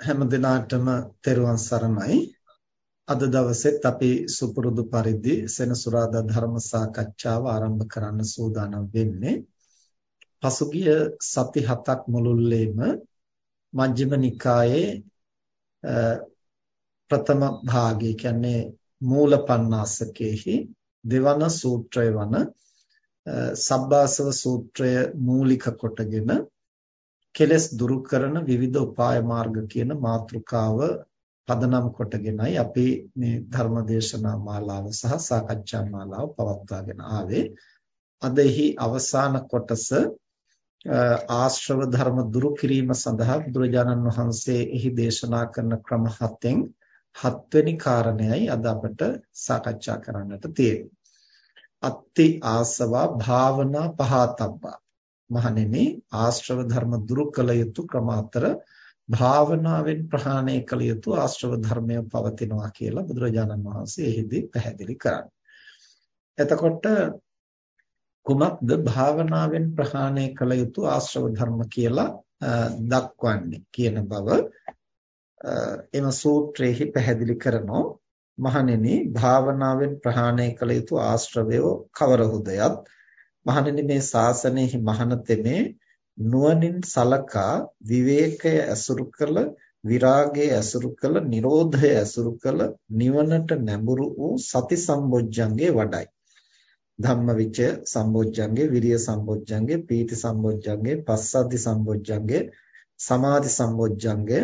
හැම දිනාටම තෙරුවන් සරණයි. අද දවසෙත් අපි සුපුරුදු පරිදි සෙනසුරාදා ධර්ම සාකච්ඡාව ආරම්භ කරන්න සූදානම් වෙන්නේ. පසුගිය සති හතක් මුළුල්ලේම මජ්ක්‍ධිම නිකායේ ප්‍රථම භාගය කියන්නේ මූල පණ්ණාසකේහි දෙවන සූත්‍රය වන සබ්බාසව සූත්‍රය මූලික කොටගෙන කෙලස් දුරු කරන විවිධ උපාය මාර්ග කියන මාතෘකාව පදනම් කොටගෙනයි අපි මේ ධර්මදේශනා මාලාව සහ සාකච්ඡා මාලාව පවත්වාගෙන ආවේ. අද එහි අවසාන කොටස ආශ්‍රව ධර්ම දුරු කිරීම සඳහා බුදුරජාණන් වහන්සේ එහි දේශනා කරන ක්‍රම හතෙන් හත්වෙනි කාරණයයි අද අපට සාකච්ඡා කරන්නට තියෙන්නේ. අත්ති ආසවා භාවනා පහතබ්බා මහණෙනි ආශ්‍රව ධර්ම දුරු කළ යුතු ක්‍රම අතර භාවනාවෙන් ප්‍රහාණය කළ යුතු ආශ්‍රව ධර්මය පවතිනවා කියලා බුදුරජාණන් වහන්සේ එහිදී පැහැදිලි කරන්නේ. එතකොට කුමක්ද භාවනාවෙන් ප්‍රහාණය කළ යුතු ආශ්‍රව ධර්ම කියලා දක්වන්නේ කියන බව එම සූත්‍රයේහි පැහැදිලි කරනෝ මහණෙනි භාවනාවෙන් ප්‍රහාණය කළ යුතු ආශ්‍රවය කවරහුදයත් මහණෙනි මේ ශාසනයෙහි මහණතෙමේ නුවණින් සලකා විවේකය ඇසුරු කළ විරාගය ඇසුරු කළ නිරෝධය ඇසුරු කළ නිවනට නැඹුරු වූ සති සම්බොජ්ජංගේ වඩයි. ධම්මවිචය සම්බොජ්ජංගේ විරිය සම්බොජ්ජංගේ පීති සම්බොජ්ජංගේ පස්සද්ධි සම්බොජ්ජංගේ සමාධි සම්බොජ්ජංගේ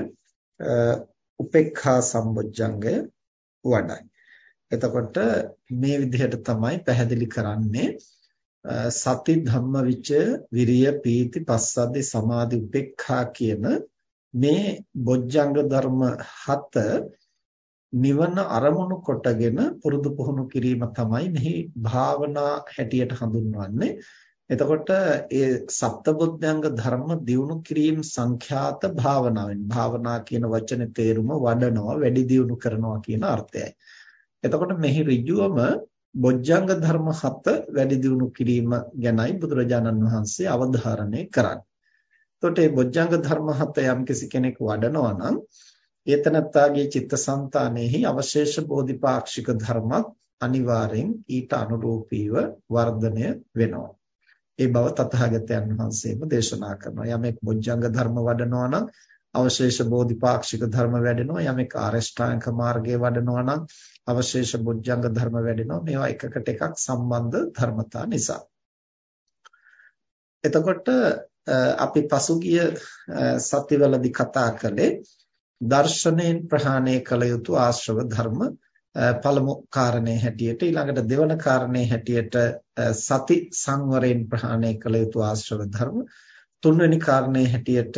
උපේක්ඛා සම්බොජ්ජංගේ වඩයි. එතකොට මේ විදිහට තමයි පැහැදිලි කරන්නේ සති ධම්මවිචය විරිය පීති පස්සද්ධි සමාධි උපේක්ඛා කියන මේ බොජ්ජංග ධර්ම හත නිවන අරමුණු කොටගෙන පුරුදු පුහුණු කිරීම තමයි මෙහි භාවනා හැටියට හඳුන්වන්නේ. එතකොට ඒ සප්තබුද්ධංග ධර්ම දියුණු කිරීම සංඛ්‍යාත භාවනාවෙන් භාවනා කියන වචනේ තේරුම වඩනවා වැඩි දියුණු කරනවා කියන අර්ථයයි. එතකොට මෙහි ඍජුවම බොජ්ජංග ධර්ම හත වැඩි දියුණු කිරීම ගැනයි බුදුරජාණන් වහන්සේ අවධාරණය කරන්නේ. එතකොට මේ බොජ්ජංග ධර්ම හත යම්කිසි කෙනෙක් වඩනවා නම් ඒතනත්තාගේ චිත්තසංතානෙහි අවශේෂ බෝධිපාක්ෂික ධර්මත් අනිවාර්යෙන් ඊට අනුරූපීව වර්ධනය වෙනවා. ඒ බව තථාගතයන් වහන්සේම දේශනා කරනවා. යමෙක් බොජ්ජංග ධර්ම වඩනවා නම් අවශේෂ බෝධිපාක්ෂික ධර්ම වැඩෙනවා. යමෙක් ආරෂ්ඨාංග මාර්ගයේ වඩනවා නම් අවශේෂ බොජ්ජංග ධර්ම වැඩෙනවා. මේවා එකකට එකක් සම්බන්ධ ධර්මතා නිසා. එතකොට අපි පසුගිය සතිවලදී කතා කළේ දර්ශනයෙන් ප්‍රහාණය කළ යුතු ආශ්‍රව ධර්ම පළමු කාරණේ හැටියට ඊළඟට දෙවන කාරණේ හැටියට සති සංවරයෙන් ප්‍රහාණය කළ යුතු ආශ්‍රව ධර්ම. තුන්වෙනි කාරණේ හැටියට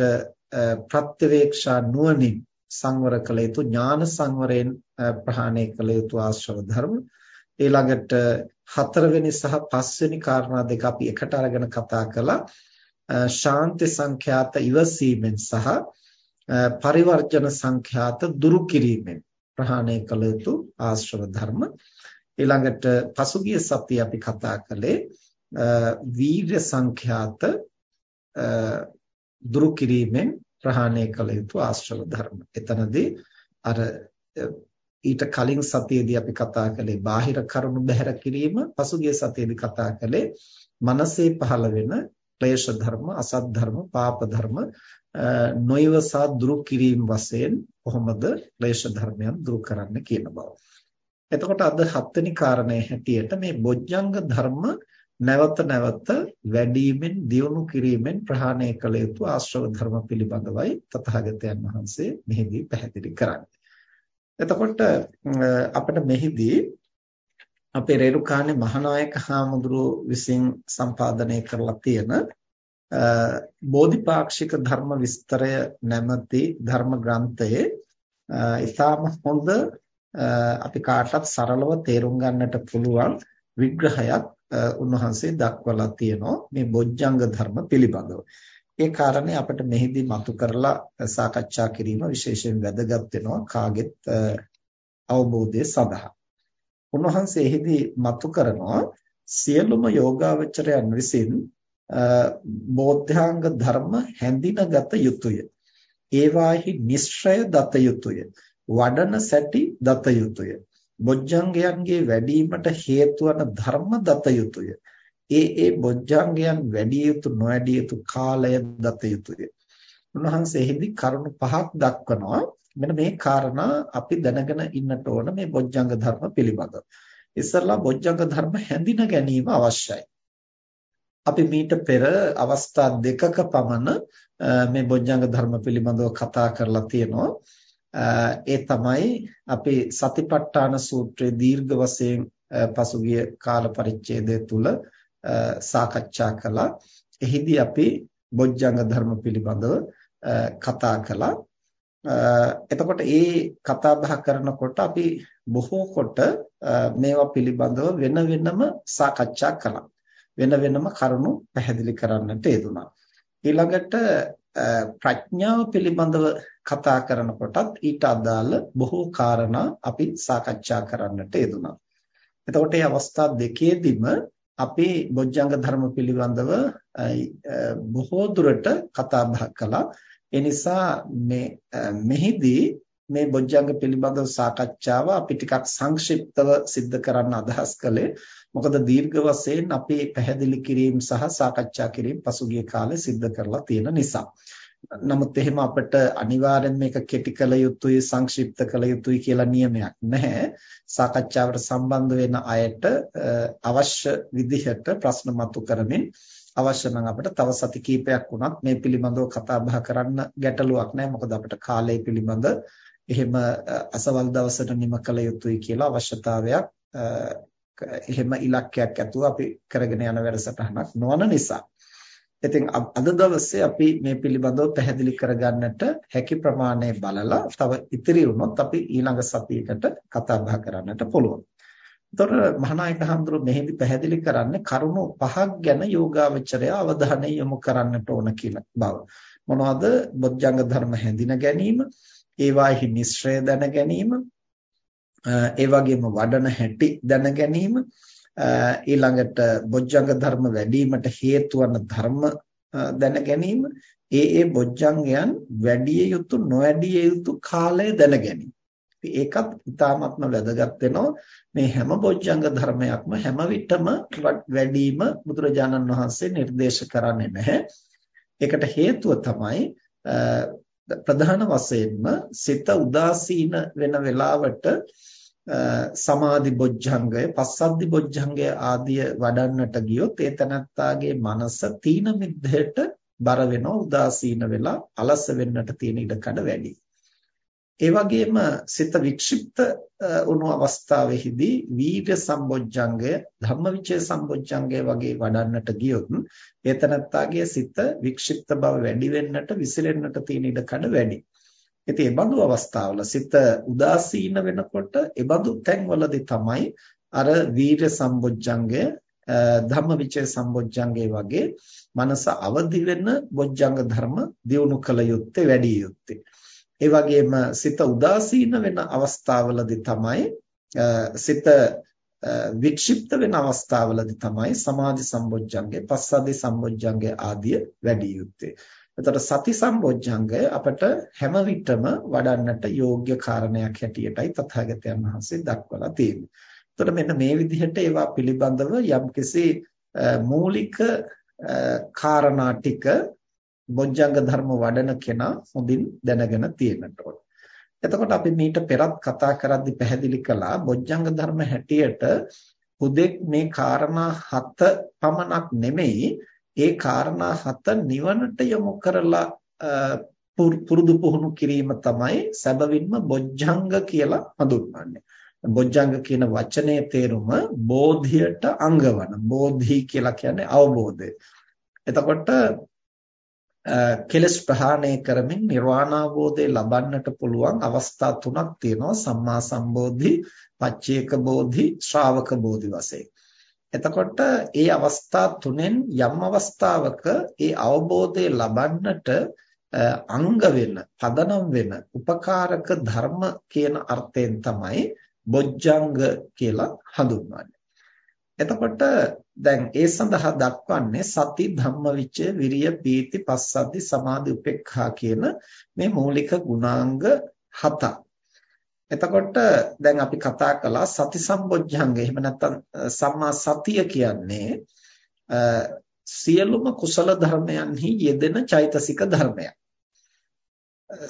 ප්‍රත්‍යවේක්ෂා නුවණින් සංවර කළ යුතු ඥාන සංවරයෙන් ප්‍රහාණය කළ යුතු ආශ්‍රව ධර්ම. ඊළඟට හතරවෙනි සහ පස්වෙනි කාරණා දෙක අපි එකට අරගෙන කතා කළා. ශාන්ති සංඛ්‍යාත ඉවසීමෙන් සහ පරිවර්ජන සංඛ්‍යාත දුරු කිරීමෙන් ප්‍රහාණය කළ යුතු ආශ්‍රව ධර්ම. ඊළඟට පසුගිය සතියේ අපි කතා කළේ වීර්ය සංඛ්‍යාත දුරු කිරීමෙන් ප්‍රහාණය කළ යුතු ආශ්‍රව ධර්ම. එතනදී අර ඊට කලින් සතියේදී අපි කතා කළේ බාහිර කරුණු බැහැර කිරීම, පසුගිය සතියේදී කතා කළේ මනසේ පහළ වෙන ක්ලේශ ධර්ම, අසත් ධර්ම, පාප ධර්ම නොයවසා දුරු කිරීම වශයෙන් කොහොමද ක්ලේශ ධර්මයන් දුරු කරන්න කියන බව. එතකොට අද හත්වෙනි කාරණේ හැටියට මේ බොජ්ජංග ධර්ම නැවත නැවත වැඩිමෙන් දියුණු කිරීමෙන් ප්‍රහාණය කළ යුතු ආශ්‍රව ධර්ම පිළිබඳවයි තථාගතයන් වහන්සේ මෙහිදී පැහැදිලි කරන්නේ. එතකොට අපිට මෙහිදී අපේ රේරුකාණේ මහානායක හාමුදුරුව විසින් සම්පාදනය කරලා තියෙන බෝධිපාක්ෂික ධර්ම විස්තරය නැමැති ධර්ම ග්‍රන්ථයේ ඉතාම හොඳ අපි කාටත් සරලව තේරුම් ගන්නට පුළුවන් විග්‍රහයක් උන්වහන්සේ දක්වලා තියෙනවා මේ බොජ්ජංග ධර්ම පිළිබඳව. ඒ කාරණේ අපිට මෙහිදී මතු කරලා සාකච්ඡා කිරීම විශේෂයෙන් වැදගත් වෙනවා කාගෙත් අවබෝධය සඳහා. උන්වහන්සේ එහිදී මතු කරනවා සියලුම යෝගාවචරයන් විසින් බෝධ්‍යාංග ධර්ම හැඳිනගත යුතුය. ඒවාහි නිශ්‍රය දත යුතුය. වඩන සැටි දත යුතුය. බොජ්ජංගයන්ගේ වැඩිවීමට හේතු වන ධර්ම දත යුතුය. ඒ ඒ බොජ්ජංගයන් වැඩි යුතු නොවැඩි යුතු කාලය දත යුතුය. උන්වහන්සේ එහිදී කරුණු පහක් දක්වනවා. මෙන්න මේ කාරණා අපි දැනගෙන ඉන්නට ඕන මේ බොජ්ජංග ධර්ම පිළිබඳව. ඉස්සරලා බොජ්ජංග ධර්ම හැඳින ගැනීම අවශ්‍යයි. අපි මීට පෙර අවස්ථා දෙකක පමණ මේ බොජ්ජංග ධර්ම පිළිබඳව කතා කරලා තියෙනවා. ඒ තමයි අපි සතිපට්ඨාන සූත්‍රයේ දීර්ඝ වශයෙන් පසුගිය කාල පරිච්ඡේදය තුල සාකච්ඡා කළා. එහිදී අපි බොජ්ජංග ධර්ම පිළිබඳව කතා කළා. එතකොට මේ කතා බහ කරනකොට අපි බොහෝ කොට මේවා පිළිබඳව වෙන වෙනම සාකච්ඡා කළා. වෙන වෙනම කරුණු පැහැදිලි කරන්නට යෙදුණා. ඊළඟට ප්‍රඥාව පිළිබඳව කතා කරනකොටත් ඊට අදාළ බොහෝ කාරණා අපි සාකච්ඡා කරන්නට යෙදුණා. එතකොට මේ අවස්ථා දෙකේදීම අපි බොජ්ජංග ධර්ම පිළිබඳව බොහෝ දුරට කතා බහ කළා. ඒ නිසා මේ මෙහිදී මේ බොජ්ජංග පිළිබඳව සාකච්ඡාව අපි ටිකක් සංක්ෂිප්තව සිද්ධ කරන්න අදහස් කළේ. මොකද දීර්ඝ වශයෙන් අපි පැහැදිලි කිරීම සහ සාකච්ඡා කිරීම පසුගිය කාලේ සිද්ධ කරලා තියෙන නිසා. නමුත් එහෙම අපිට අනිවාර්යෙන් මේක කෙටි කළ යුතුයි සංක්ෂිප්ත කළ යුතුයි කියලා නියමයක් නැහැ. සාකච්ඡාවට සම්බන්ධ වෙන අයට අවශ්‍ය විදිහට ප්‍රශ්න මතු කරමින් අවශ්‍ය නම් අපිට තව සති කිහිපයක් වුණත් මේ පිළිබඳව කතා බහ කරන්න ගැටලුවක් නැහැ. මොකද අපිට කාලය පිළිබඳ එහෙම අසවල් දවසට නිම කළ යුතුයි කියලා අවශ්‍යතාවයක් එහෙම ඉලක්කයක් ඇතුව අපි කරගෙන යන වැඩසටහනක් නොවන නිසා ඉතින් අද දවසේ අපි මේ පිළිබඳව පැහැදිලි කරගන්නට හැකි ප්‍රමාණය බලලා තව ඉතිරි වුණොත් අපි ඊළඟ සතියේකට කතා බහ කරන්නට පුළුවන්. එතකොට මහානායක හඳුරු මෙහිදී පැහැදිලි කරන්නේ කරුණු පහක් ගැන යෝගාවචරය අවධානය යොමු කරන්නට ඕන කියලා බව. මොනවද? බොජ්ජංග ධර්ම හැඳින ගැනීම, ඒවාෙහි නිස්සය දැන ගැනීම, ඒ වගේම වඩන හැටි දැන ගැනීම, ඊළඟට බොජ්ජංග ධර්ම වැඩිවීමට හේතු වන ධර්ම දැන ගැනීම ඒ ඒ බොජ්ජංගයන් වැඩි යුතු නොවැඩිය යුතු කාලය දැන ගැනීම. ඒකත් ඉතාමත්ම වැදගත් වෙනවා මේ හැම බොජ්ජංග ධර්මයක්ම හැම විටම වැඩිම බුදුරජාණන් වහන්සේ නිර්දේශ කරන්නේ නැහැ. ඒකට හේතුව තමයි ප්‍රධාන වශයෙන්ම සිත උදාසීන වෙන වෙලාවට සමාධි බොජ්ජංගය, පස්සද්ධි බොජ්ජංගය ආදිය වඩන්නට ගියොත් ඒ තනත්තාගේ මනස තීන මිද්දයට බර වෙනවා, උදාසීන වෙලා අලස වෙන්නට තියෙන ඉඩකඩ වැඩි. ඒ වගේම සිත වික්ෂිප්ත වුණු අවස්ථාවෙහිදී වීර්ය සම්බොජ්ජංගය, ධම්මවිචය සම්බොජ්ජංගය වගේ වඩන්නට ගියොත් ඒ තනත්තාගේ සිත වික්ෂිප්ත බව වැඩි වෙන්නට, විසිරෙන්නට තියෙන ඉඩකඩ වැඩි. ඉතින් ඒ බඳු අවස්ථාවල සිත උදාසීන වෙනකොට ඒ බඳු තැන්වලදී තමයි අර වීර්ය සම්බොජ්ජංගය ධම්මවිචය සම්බොජ්ජංගය වගේ මනස අවදි වෙන බොජ්ජංග ධර්ම දියුණු කළ යුත්තේ වැඩි යුත්තේ. ඒ වගේම සිත උදාසීන වෙන අවස්ථාවලදී තමයි සිත වික්ෂිප්ත වෙන අවස්ථාවලදී තමයි සමාධි සම්බොජ්ජංගේ පස්සද්ධි සම්බොජ්ජංගේ ආදිය වැඩි යුත්තේ. එතකොට සති සම්බොජ්ජංගය අපට හැම විටම වඩන්නට යෝග්‍ය කාරණයක් හැටියටයි තථාගතයන් වහන්සේ දක්වලා තියෙන්නේ. එතකොට මෙන්න මේ විදිහට ඒවා පිළිබඳව යම්කිසි මූලික කාරණා ටික බොජ්ජංග ධර්ම වඩන කෙනා හොඳින් දැනගෙන තියෙන්නට ඕන. එතකොට අපි මීට පෙරත් කතා කරද්දී පැහැදිලි කළා බොජ්ජංග ධර්ම හැටියට හුදෙක් මේ කාරණා හත පමණක් නෙමෙයි ඒ කාරණා හත නිවනට යොමු කරලා පුරුදු පුහුණු කිරීම තමයි සැබවින්ම බොජ්ජංග කියලා හඳුන්වන්නේ. බොජ්ජංග කියන වචනේ තේරුම බෝධියට අංගවන. බෝධි කියලා කියන්නේ අවබෝධය. එතකොට කෙලස් ප්‍රහාණය කරමින් නිර්වාණ අවබෝධය ලබන්නට පුළුවන් අවස්ථා තුනක් තියෙනවා සම්මා සම්බෝධි, පච්චේක බෝධි, ශ්‍රාවක බෝධි වශයෙන්. එතකොට ඒ අවස්ථා තුනෙන් යම් අවස්ථාවක ඒ අවබෝධය ලබන්නට අංග වෙන, පදනම් වෙන උපකාරක ධර්ම කියන අර්ථයෙන් තමයි බොජ්ජංග කියලා හඳුන්වන්නේ. එතකොට දැන් ඒ සඳහා දක්වන්නේ සති ධම්මවිචය විරිය පීති පස්සද්ධි සමාධි උපේක්ඛා කියන මේ මූලික ගුණාංග හතක්. එතකොට දැන් අපි කතා කළා සති සම්බොජ්ජංගය. එහෙම නැත්නම් සම්මා සතිය කියන්නේ සියලුම කුසල ධර්මයන්හි යෙදෙන චෛතසික ධර්මයක්.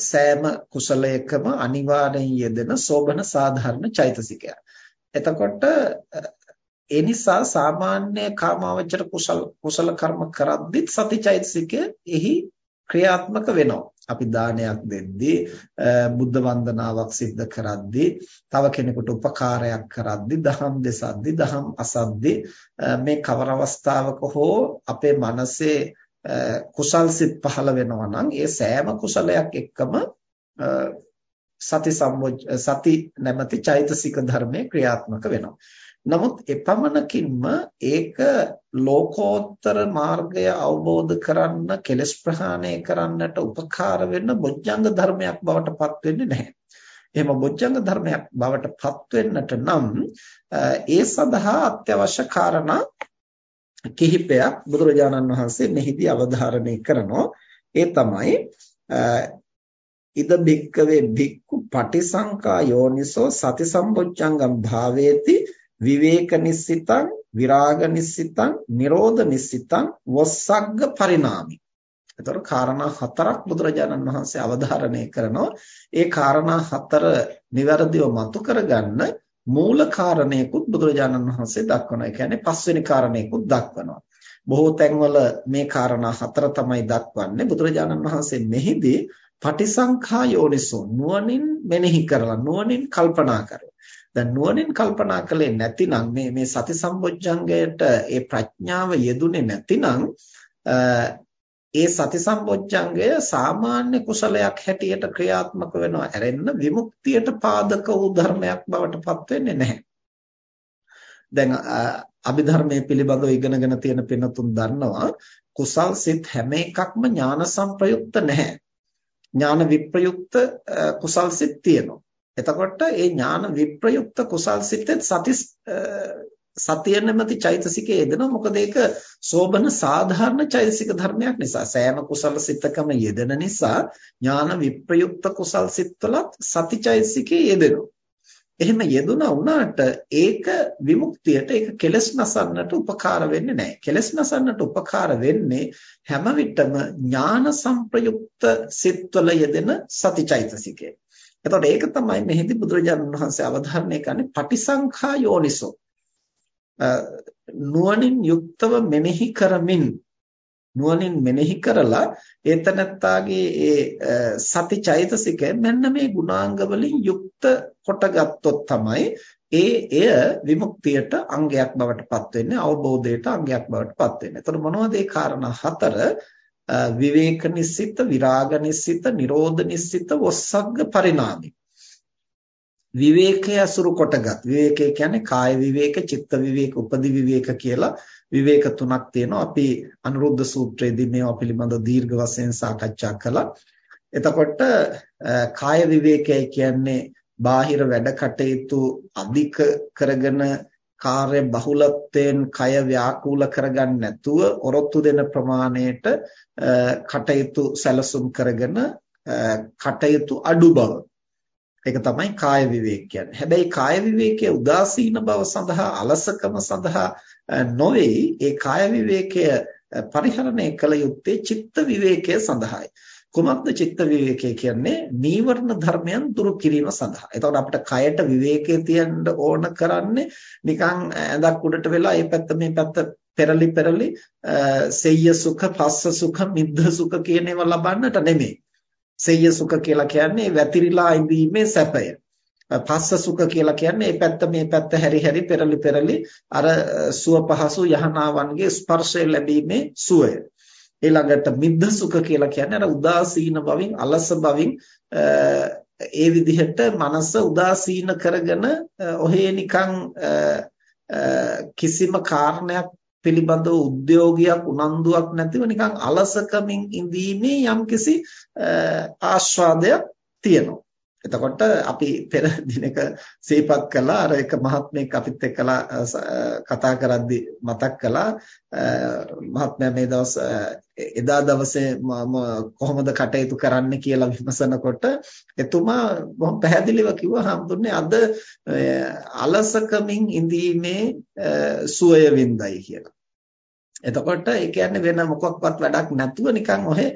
සෑම කුසලයකම අනිවාර්යෙන් යෙදෙන සෝබන සාධාරණ චෛතසිකයක්. එතකොට ඒ නිසා සාමාන්‍ය කාමාවචර කුසල කුසල කර්ම කරද්දිත් සතිචෛතසිකය එහි ක්‍රියාත්මක වෙනවා. අපි දානයක් දෙද්දී බුද්ධ වන්දනාවක් සිද්ධ කරද්දී තව කෙනෙකුට උපකාරයක් කරද්දී දහම් දෙසද්දී දහම් අසද්දී මේ කවර අවස්ථාවක හෝ අපේ මනසේ කුසල් සිත් පහළ වෙනවා නම් ඒ සෑම කුසලයක් එක්කම සති සම්මොජ් සති නැමැති චෛතසික ධර්මයේ ක්‍රියාත්මක වෙනවා. නමුත් එපමණකින්ම ඒක ලෝකෝත්තර මාර්ගය අවබෝධ කරන්න කෙලස් ප්‍රහාණය කරන්නට උපකාර වෙන බොජ්ජංග ධර්මයක් බවට පත් වෙන්නේ නැහැ. එහෙම බොජ්ජංග ධර්මයක් බවට පත් වෙන්නට නම් ඒ සඳහා අත්‍යවශ්‍ය කාරණා කිහිපයක් බුදුරජාණන් වහන්සේ මෙහිදී අවධාරණය කරනවා. ඒ තමයි ඉද බික්කවේ බික්කු පටිසංකා යෝනිසෝ සති සම්බොච්චංගම් භාවේති විවේක නිස්සිතං විරාග නිස්සිතං නිරෝධ නිස්සිතං වස්සග්ග පරිණාමි. එතකොට කාරණා හතරක් බුදුරජාණන් වහන්සේ අවධාරණය කරනවා. ඒ කාරණා හතර નિවරදිව මතු කරගන්න මූල කාරණේකුත් බුදුරජාණන් වහන්සේ දක්වනවා. ඒ කියන්නේ පස්වෙනි කාරණේකුත් දක්වනවා. බොහෝ තැන්වල මේ කාරණා හතර තමයි දක්වන්නේ. බුදුරජාණන් වහන්සේ මෙහිදී පටිසංඛා යෝනිසෝ නුවණින් මෙනෙහි කරලා නුවණින් කල්පනා කරලා දැන් නුවණින් කල්පනා කළේ නැතිනම් මේ මේ සති සම්බොජ්ජංගයට ඒ ප්‍රඥාව යෙදුනේ නැතිනම් ඒ සති සම්බොජ්ජංගය සාමාන්‍ය කුසලයක් හැටියට ක්‍රියාත්මක වෙනවා ඇරෙන්න විමුක්තියට පාදක වූ ධර්මයක් බවට පත් වෙන්නේ නැහැ. දැන් අභිධර්මයේ පිළිබඳව ඉගෙනගෙන තියෙන පින්නතුන් දන්නවා කුසල් සිත් හැම එකක්ම ඥාන සංප්‍රයුක්ත නැහැ. ඥාන විප්‍රයුක්ත කුසල් සිත් තියෙනවා. එතකොට ඒ ඥාන විප්‍රයුක්ත කුසල් සිතෙත් සති සතිය නැමැති චෛතසිකයේ යෙදෙනවා මොකද ඒක සෝබන සාධාරණ චෛතසික ධර්මයක් නිසා සෑම කුසල සිතකම යෙදෙන නිසා ඥාන විප්‍රයුක්ත කුසල් සිත්වලත් සති චෛතසිකයේ යෙදෙනවා එහෙම යෙදුණා වුණාට ඒක විමුක්තියට ඒක කෙලස් නසන්නට උපකාර වෙන්නේ නැහැ. කෙලස් නසන්නට උපකාර වෙන්නේ හැම විටම ඥාන සංප්‍රයුක්ත සිත්වල යෙදෙන සතිචෛතසිකය. එතකොට ඒක තමයි මෙහිදී බුදුරජාණන් වහන්සේ අවධාරණය කරන්නේ පටිසංඛා යෝනිසෝ. නුවණින් යුක්තව මෙනෙහි කරමින් නුවණින් මෙනෙහි කරලා ඒතනත්තාගේ ඒ සති චෛතසිකය මෙන්න මේ ගුණාංග වලින් යුක්ත කොටගත්තොත් තමයි ඒ එය විමුක්තියට අංගයක් බවට පත් වෙන්නේ අවබෝධයට අංගයක් බවට පත් වෙන්නේ. එතකොට මොනවද ඒ කාරණා හතර? විවේක නිස්සිත, විරාග නිස්සිත, නිරෝධ නිස්සිත, වොස්සග්ග පරිණාමි. විවේකය අසුරු කොටගත් විවේකය කියන්නේ කාය විවේක, චිත්ත විවේක, උපදි විවේක කියලා විවේක තුනක් තියෙනවා. අපි අනුරුද්ධ සූත්‍රයේදී මේවා පිළිබඳව දීර්ඝ වශයෙන් සාකච්ඡා කළා. එතකොට කාය විවේකය කියන්නේ බාහිර වැඩ කටයුතු අධික කරගෙන කාර්ය බහුලත්වයෙන් කය ව්‍යාකූල කරගන්න නැතුව ඔරොත්තු දෙන ප්‍රමාණයට කටයුතු සැලසුම් කරගෙන කටයුතු අඩු බව ඒක තමයි කාය විවේක කියන්නේ. හැබැයි කාය විවේකයේ උදාසීන බව සඳහා අලසකම සඳහා නොවේ ඒ කාය විවේකය පරිහරණය කළ යුත්තේ චිත්ත විවේකය සඳහායි. කුමක්ද චිත්ත විවේකය කියන්නේ? නීවරණ ධර්මයන් දුරු කිරීම සඳහා. එතකොට අපිට කයට විවේකයේ තියන්න ඕන කරන්නේ නිකන් ඇඳක් උඩට වෙලා මේ පැත්ත මේ පැත්ත පෙරලි පෙරලි සෙය්‍ය සුඛ, පස්ස සුඛ, මිද්ධ සුඛ කියන ඒවා ලබන්නට නෙමෙයි. සෙය්‍ය සුඛ කියලා කියන්නේ වැතිරිලා ඉඳීමේ සැපය. පස්ස සුඛ කියලා කියන්නේ මේ පැත්ත මේ පැත්ත හැරි හැරි පෙරලි පෙරලි අර සුව පහසු යහනාවන්ගේ ස්පර්ශය ලැබීමේ සුවය. ඊළඟට මිද්ද සුඛ කියලා කියන්නේ අර උදාසීන බවින් අලස බවින් ඒ විදිහට මනස උදාසීන කරගෙන ඔහේ නිකන් කිසිම කාරණයක් පිළිබඳව උද්‍යෝගයක් උනන්දුවක් නැතිව නිකන් අලසකමින් ඉඳීමේ යම්කිසි ආස්වාදයක් තියෙනවා. එතකොට අපි පෙර දිනක සිහිපත් කළා අර එක මහත්මයෙක් අපිත් එක්කලා කතා කරද්දි මතක් කළා මහත්මයා මේ දවස් එදා දවසේ කොහොමද කටයුතු කරන්න කියලා විමසනකොට එතුමා බොහොම පැහැදිලිව කිව්වා හම්දුන්නේ අද අලසකමින් ඉඳීමේ සුවය වින්දයි කියලා. එතකොට ඒ කියන්නේ වෙන මොකක්වත් වැඩක් නැතුව නිකන් ඔහෙ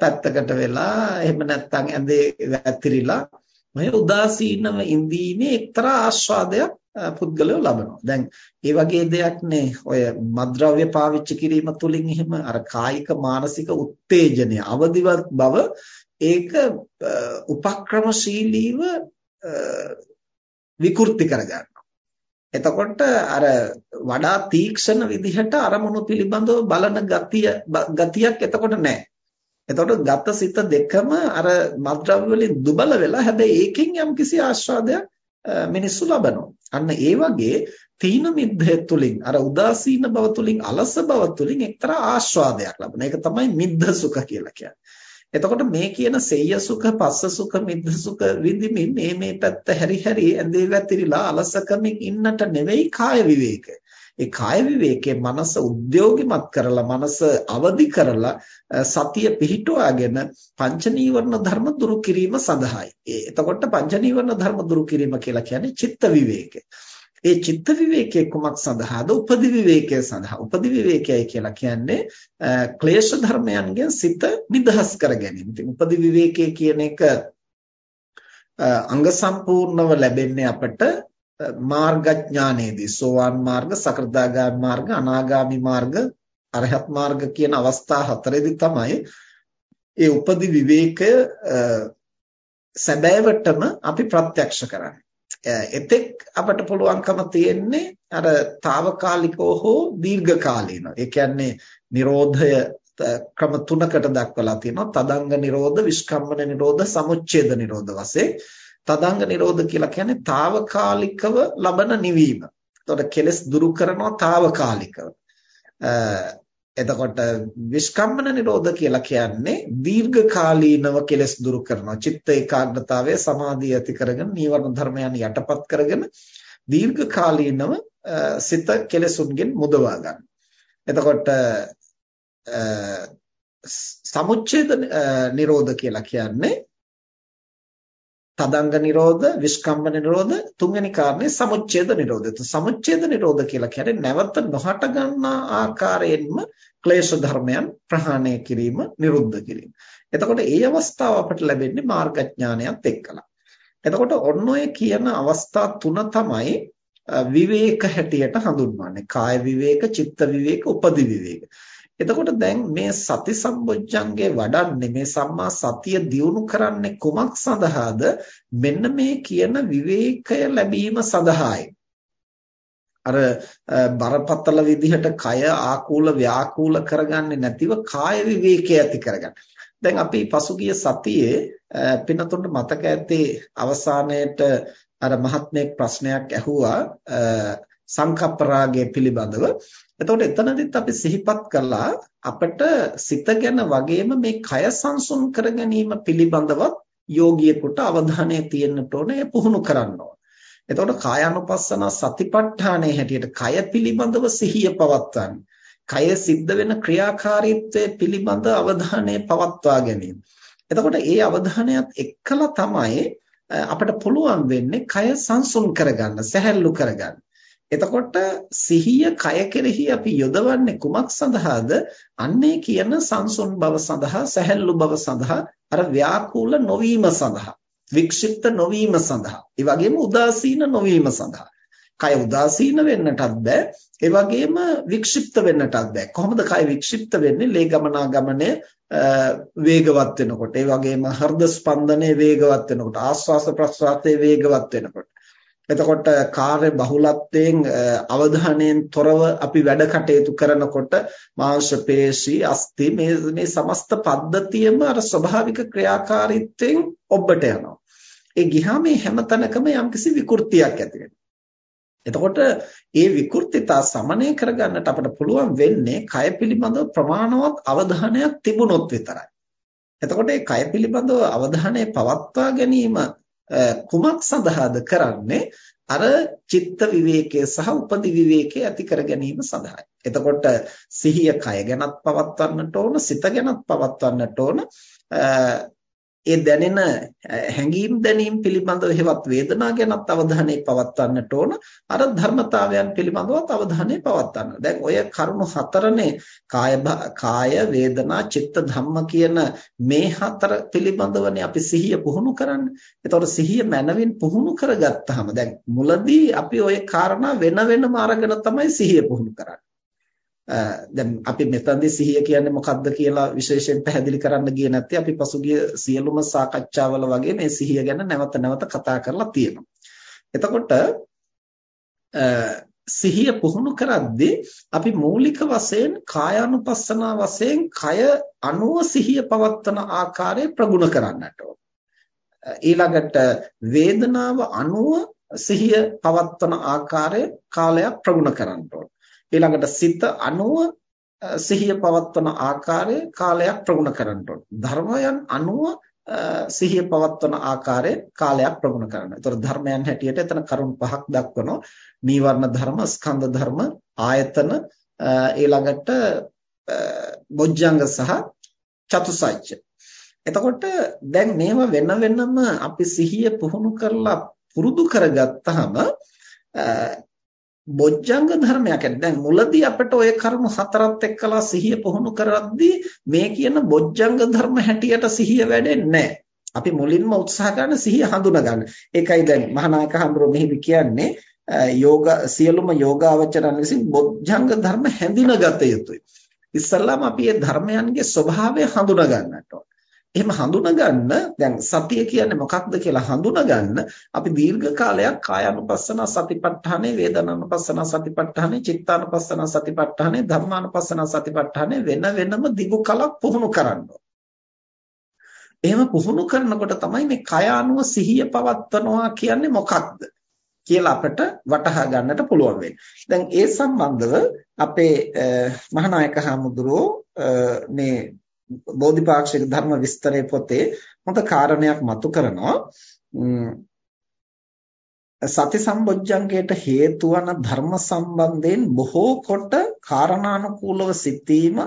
පැත්තකට වෙලා එහෙම නැත්නම් ඇඳේ වැතිරිලා මේ උදාසීනව ඉඳීමේ එක්තරා ආස්වාදයක් පුද්ගලයෝ ලබනවා. දැන් ඒ වගේ දෙයක් නේ ඔය මද්ද්‍රව්‍ය පාවිච්චි කිරීම තුළින් එහෙම අර කායික මානසික උත්තේජනය අවදිවත් බව ඒක උපක්‍රමශීලීව විකෘති කරගන්න. එතකොට අර වඩා තීක්ෂණ විදිහට අරමුණු පිළිබඳව බලන ගතිය ගතියක් එතකොට නැහැ. එතකොට ගත සිත දෙකම අර මද්ද්‍රව්‍ය වලින් දුබල වෙලා හැබැයි ඒකෙන් යම්කිසි ආස්වාදයක් මිනිස්සු ලබනවා. අන්න ඒ වගේ තීන මිද්දය තුලින් අර උදාසීන බව තුලින් අලස බව තුලින් එක්තරා ආස්වාදයක් ලබන. ඒක තමයි මිද්ද සුඛ කියලා කියන්නේ. එතකොට මේ කියන සෙය්‍ය සුඛ, පස්ස සුඛ, මිද්ද සුඛ විඳිමින් මේ මේ පැත්ත හැරි හැරි ඇඳේ වැතිරිලා අලසකමින් ඉන්නට නෙවෙයි කාය විවේකය. ඒ කාය විවේකයේ මනස උද්‍යෝගිමත් කරලා මනස අවදි කරලා සතිය පිහිටුවාගෙන පංච නීවරණ ධර්ම දුරු කිරීම සඳහායි. එතකොට පංච නීවරණ ධර්ම දුරු කිරීම කියලා කියන්නේ චිත්ත විවේකය. ඒ චිත්ත විවේකයේ කුමක් සඳහාද? උපදි විවේකය සඳහා. උපදි විවේකයයි කියලා කියන්නේ ක්ලේශ ධර්මයන්ගෙන් සිත නිදහස් කර ගැනීම. ඉතින් උපදි විවේකයේ කියන එක අංග සම්පූර්ණව ලැබෙන්නේ අපට මාර්ගඥානයේදී සෝවාන් මාර්ග, සකෘදාගාමී මාර්ග, අනාගාමී මාර්ග, අරහත් මාර්ග කියන අවස්ථා හතරේදී තමයි ඒ උපදි විවේකය සැබෑවටම අපි ප්‍රත්‍යක්ෂ කරන්නේ. එතෙක් අපට පුළුවන්කම තියෙන්නේ අර తాවකාලිකව හෝ දීර්ඝ කාලීනව. ඒ කියන්නේ Nirodhaය ක්‍රම තුනකට දක්වලා තියෙනවා. තදංග නිරෝධ, විස්කම්මන නිරෝධ, සමුච්ඡේද නිරෝධ වශයෙන්. තදංග නිරෝධ කියලා කියන්නේ తాවකාලිකව ලබන නිවීම. එතකොට කෙලස් දුරු කරනවා తాවකාලිකව. එතකොට විස්කම්මන නිරෝධ කියලා කියන්නේ දීර්ඝකාලීනව කෙලස් දුරු කරනවා. චිත්ත ඒකාග්‍රතාවය සමාධිය ඇති කරගෙන නීවරණ ධර්මයන් යටපත් කරගෙන දීර්ඝකාලීනව සිත කෙලසුන්ගෙන් මුදවා ගන්න. එතකොට සමුච්ඡේද නිරෝධ කියලා කියන්නේ තදංග නිරෝධ, විස්කම්බන නිරෝධ, තුන්වෙනි කාරණේ සමුච්ඡේද නිරෝධ. සමුච්ඡේද නිරෝධ කියලා කියන්නේ නැවත නොහට ගන්නා ආකාරයෙන්ම ක්ලේශ ධර්මයන් ප්‍රහාණය කිරීම, නිරුද්ධ කිරීම. එතකොට මේ අවස්ථාව අපට ලැබෙන්නේ මාර්ගඥානයත් එක්කලා. එතකොට ඔන්න ඔය කියන අවස්ථා තුන තමයි විවේක හැටියට හඳුන්වන්නේ. කාය විවේක, චිත්ත විවේක, උපදි විවේක. එතකොට දැන් මේ සති සම්බොජ්ජංගේ වඩන්නේ මේ සම්මා සතිය දියුණු කරන්නේ කුමක් සඳහාද? මෙන්න මේ කියන විවේකය ලැබීම සඳහායි. අර බරපතල විදිහට කය ආකූල ව්‍යාකූල කරගන්නේ නැතිව කාය විවේකය ඇති කරගන්න. දැන් අපි පසුගිය සතියේ පිනතුන්ට මතක ඇත්තේ අවසානයේට අර මහත්මයෙක් ප්‍රශ්නයක් ඇහුවා. සංකප්ප රාගය පිළිබඳව. එතකොට එතනදිත් අපි සිහිපත් කළා අපිට සිත ගැන වගේම මේ කය සංසුන් කර ගැනීම පිළිබඳවත් යෝගියෙකුට අවධානය තියෙන්නට ඕනේ පුහුණු කරන්න ඕනේ. එතකොට කායानुපස්සන සතිපට්ඨානයේ හැටියට කය පිළිබඳව සිහිය පවත්වන්න. කය සිද්ධ වෙන ක්‍රියාකාරීත්වය පිළිබඳ අවධානය පවත්වා ගැනීම. එතකොට ඒ අවධානයත් එක්කලා තමයි අපිට පුළුවන් වෙන්නේ කය සංසුන් කරගන්න, සැහැල්ලු කරගන්න. එතකොට සිහිය කය කෙරෙහි අපි යොදවන්නේ කුමක් සඳහාද? අන්නේ කියන සංසුන් බව සඳහා, සැහැල්ලු බව සඳහා, අර ව්‍යාකූල නොවීම සඳහා, වික්ෂිප්ත නොවීම සඳහා, ඒ වගේම උදාසීන නොවීම සඳහා. කය උදාසීන වෙන්නටත් බෑ, ඒ වගේම වික්ෂිප්ත වෙන්නටත් බෑ. කොහොමද කය වික්ෂිප්ත වෙන්නේ? ලේ ගමනාගමනය වේගවත් වෙනකොට, ඒ වගේම හෘද ස්පන්දනය වේගවත් වෙනකොට, ආශ්වාස ප්‍රශ්වාසයේ වේගවත් වෙනකොට එතකොට කාර්ය බහුලත්වයෙන් අවධානයෙන් තොරව අපි වැඩ කටයුතු කරනකොට මාංශ පේශී අස්ථි මේ මේ සමස්ත පද්ධතියම අර ස්වභාවික ක්‍රියාකාරීත්වයෙන් ඔබට යනවා. ඒ ගිහා මේ හැමතැනකම යම්කිසි විකෘතියක් ඇති එතකොට ඒ විකෘතිතා සමනය කරගන්නට අපිට පුළුවන් වෙන්නේ කය පිළිබඳව ප්‍රමාණවත් අවධානයක් තිබුණොත් විතරයි. එතකොට මේ කය පිළිබඳව අවධානය පවත්වා ගැනීම කුමක් සඳහාද කරන්නේ? අර චිත්ත විවේකයේ සහ උපදි විවේකයේ ඇති කර ගැනීම සඳහායි. එතකොට සිහිය කය ගැනත් පවත්වන්නට ඕන, සිත ගැනත් පවත්වන්නට ඕන. ඒ දැනෙන හැඟීම් දැනීම් පිළිබඳව හෙවත් වේදනා ගැනත් අවධානය පවත්වන්නට ඕන අර ධර්මතාවයන් පිළිබඳවත් අවධානය පවත්වන්න. දැන් ඔය කරුණු හතරනේ කාය කාය වේදනා චිත්ත ධම්ම කියන මේ හතර පිළිබඳවනේ අපි සිහිය පුහුණු කරන්නේ. ඒතකොට සිහිය මනවින් පුහුණු කරගත්තාම දැන් මුලදී අපි ওই කාරණා වෙන වෙනම අරගෙන තමයි සිහිය පුහුණු කරන්නේ. දැන් අපි මෙතනදී සිහිය කියන්නේ මොකක්ද කියලා විශේෂයෙන් පැහැදිලි කරන්න ගියේ නැත්නම් අපි පසුගිය සියලුම සාකච්ඡාවල වගේ මේ සිහිය ගැන නැවත නැවත කතා කරලා තියෙනවා. එතකොට සිහිය පුහුණු කරද්දී අපි මූලික වශයෙන් කායානුපස්සනා වශයෙන් කය අනුව සිහිය පවත්වන ආකාරය ප්‍රගුණ කරන්නට ඕන. ඊළඟට වේදනාව අනුව සිහිය පවත්වන ආකාරය කාලයක් ප්‍රගුණ කරන්න ඕන. ඊළඟට සිත අනුව සිහිය පවත්වන ආකාරය කාලයක් ප්‍රගුණ කරන්න ඕන. ධර්මයන් අනුව සිහිය පවත්වන ආකාරය කාලයක් ප්‍රගුණ කරන්න. ඒතර ධර්මයන් හැටියට එතන කරුණු පහක් දක්වනවා. නීවරණ ධර්ම, ස්කන්ධ ධර්ම, ආයතන ඊළඟට බොජ්ජංග සහ චතුසත්‍ය. එතකොට දැන් මේවා වෙන වෙනම අපි සිහිය පුහුණු කරලා පුරුදු කරගත්තාම බොජ්ජංග ධර්මයක් දැන් මුලදී අපිට ওই කර්ම හතරත් එක්කලා සිහිය පුහුණු කරද්දී මේ කියන බොජ්ජංග ධර්ම හැටියට සිහිය වැඩෙන්නේ අපි මුලින්ම උත්සාහ කරන සිහිය හඳුනා ගන්න. ඒකයි දැන් මහානායක හඳුරෝ මෙහිදී කියන්නේ යෝග සියලුම යෝගාවචරයන් විසින් බොජ්ජංග ධර්ම හැඳිනගත යුතුයි. ඉස්සල්ලාම අපි මේ ධර්මයන්ගේ ස්වභාවය හඳුනා ගන්නට ඕන. එහෙම හඳුනගන්න දැන් සතිය කියන්නේ මොකක්ද කියලා හඳුනගන්න අපි දීර්ඝ කාලයක් කායानुපස්සන සතිපට්ඨානේ වේදනානුපස්සන සතිපට්ඨානේ චිත්තානුපස්සන සතිපට්ඨානේ ධම්මානුපස්සන සතිපට්ඨානේ වෙන වෙනම දිගු කලක් පුහුණු කරන්න එහෙම පුහුණු කරනකොට තමයි මේ කය අනුව සිහිය පවත්වනවා කියන්නේ මොකක්ද කියලා අපිට වටහා ගන්නට පුළුවන් වෙන්නේ. දැන් ඒ සම්බන්ධව අපේ මහානායක හාමුදුරුවෝ මේ බෝධිපාක්ෂික ධර්ම විස්තරයේ පොතේ හොඳ කාරණයක් මතු කරනවා සති සම්බොජ්ජංගයට හේතු වන ධර්ම සම්බන්ධයෙන් බොහෝ කොට කාරණානුකූලව සිටීම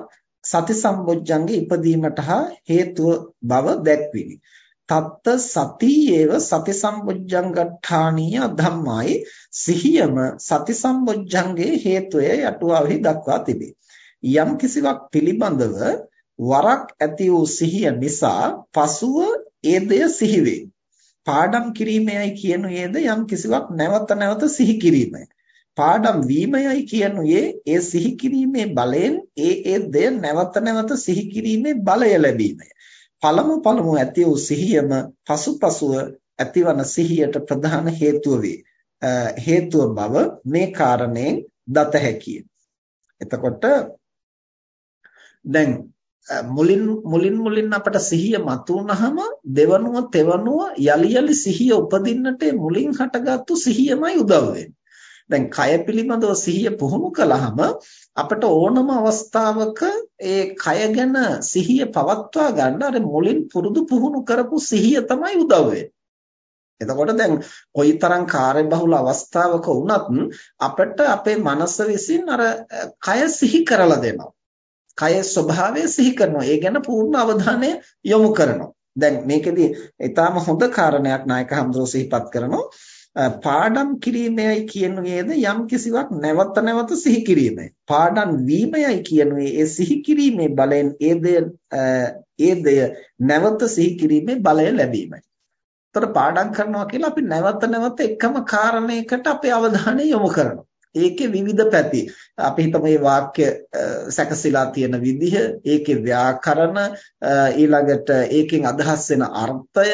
සති සම්බොජ්ජංගේ ඉපදීමට හා හේතුව බව දැක්විනි. තත්ත සතියේව සති සම්බොජ්ජංගඨානීය ධම්මයි සිහියම සති සම්බොජ්ජංගේ හේතුය යටුවාවෙහි දක්වා තිබේ. යම් කිසිවක් පිළිබඳව වරක් ඇති වූ සිහිය නිසා පසුව ඒ දෙය සිහි වේ. පාඩම් කිරීමයි කියනුයේද යම් කිසිවක් නැවත නැවත සිහි කිරීමයි. පාඩම් වීමයි කියනුයේ ඒ සිහි කිරීමේ බලයෙන් ඒ ඒ දෙය නැවත නැවත සිහි කිරීමේ බලය ලැබීමයි. පළමු පළමු ඇති වූ සිහියම පසුපසුව ඇතිවන සිහියට ප්‍රධාන හේතුව වේ. හේතුව බව මේ කාරණයෙන් දත හැකියි. එතකොට දැන් මුලින් මුලින් මුලින් අපට සිහිය මතුවනහම දෙවනුව තෙවනුව යලි යලි සිහිය උපදින්නට මුලින් හටගත්තු සිහියමයි උදව් දැන් කය පිළිබඳව සිහිය පුහුණු කළාම අපට ඕනම අවස්ථාවක ඒ කය ගැන සිහිය පවත්වා ගන්න අර මුලින් පුරුදු පුහුණු කරපු සිහිය තමයි උදව් එතකොට දැන් කොයිතරම් කාර්යබහුල අවස්ථාවක වුණත් අපිට අපේ මනස විසින් අර කය සිහි කරලා දෙනවා. කයේ ස්වභාවය සිහි කරනවා. ඒ ගැන පූර්ණ අවධානය යොමු කරනවා. දැන් මේකෙදි ඊටාම හොඳ කාරණයක් නායක හම්දුරෝ සිහිපත් කරනවා. පාඩම් කිරීමයි කියනුවේද යම් කිසිවක් නැවත නැවත සිහි කිරීමයි. පාඩම් වීමයි කියනුවේ ඒ සිහි කිරීමේ බලයෙන් ඒ දෙය ඒ දෙය නැවත සිහි කිරීමේ බලය ලැබීමයි. එතකොට පාඩම් කරනවා කියලා අපි නැවත නැවත එකම කාරණයකට අපේ අවධානය යොමු කරනවා. ඒකේ විවිධ පැති. අපි හිතමු මේ වාක්‍ය සැකසීලා තියෙන විදිහ, ඒකේ ව්‍යාකරණ, ඊළඟට ඒකෙන් අදහස් වෙන අර්ථය,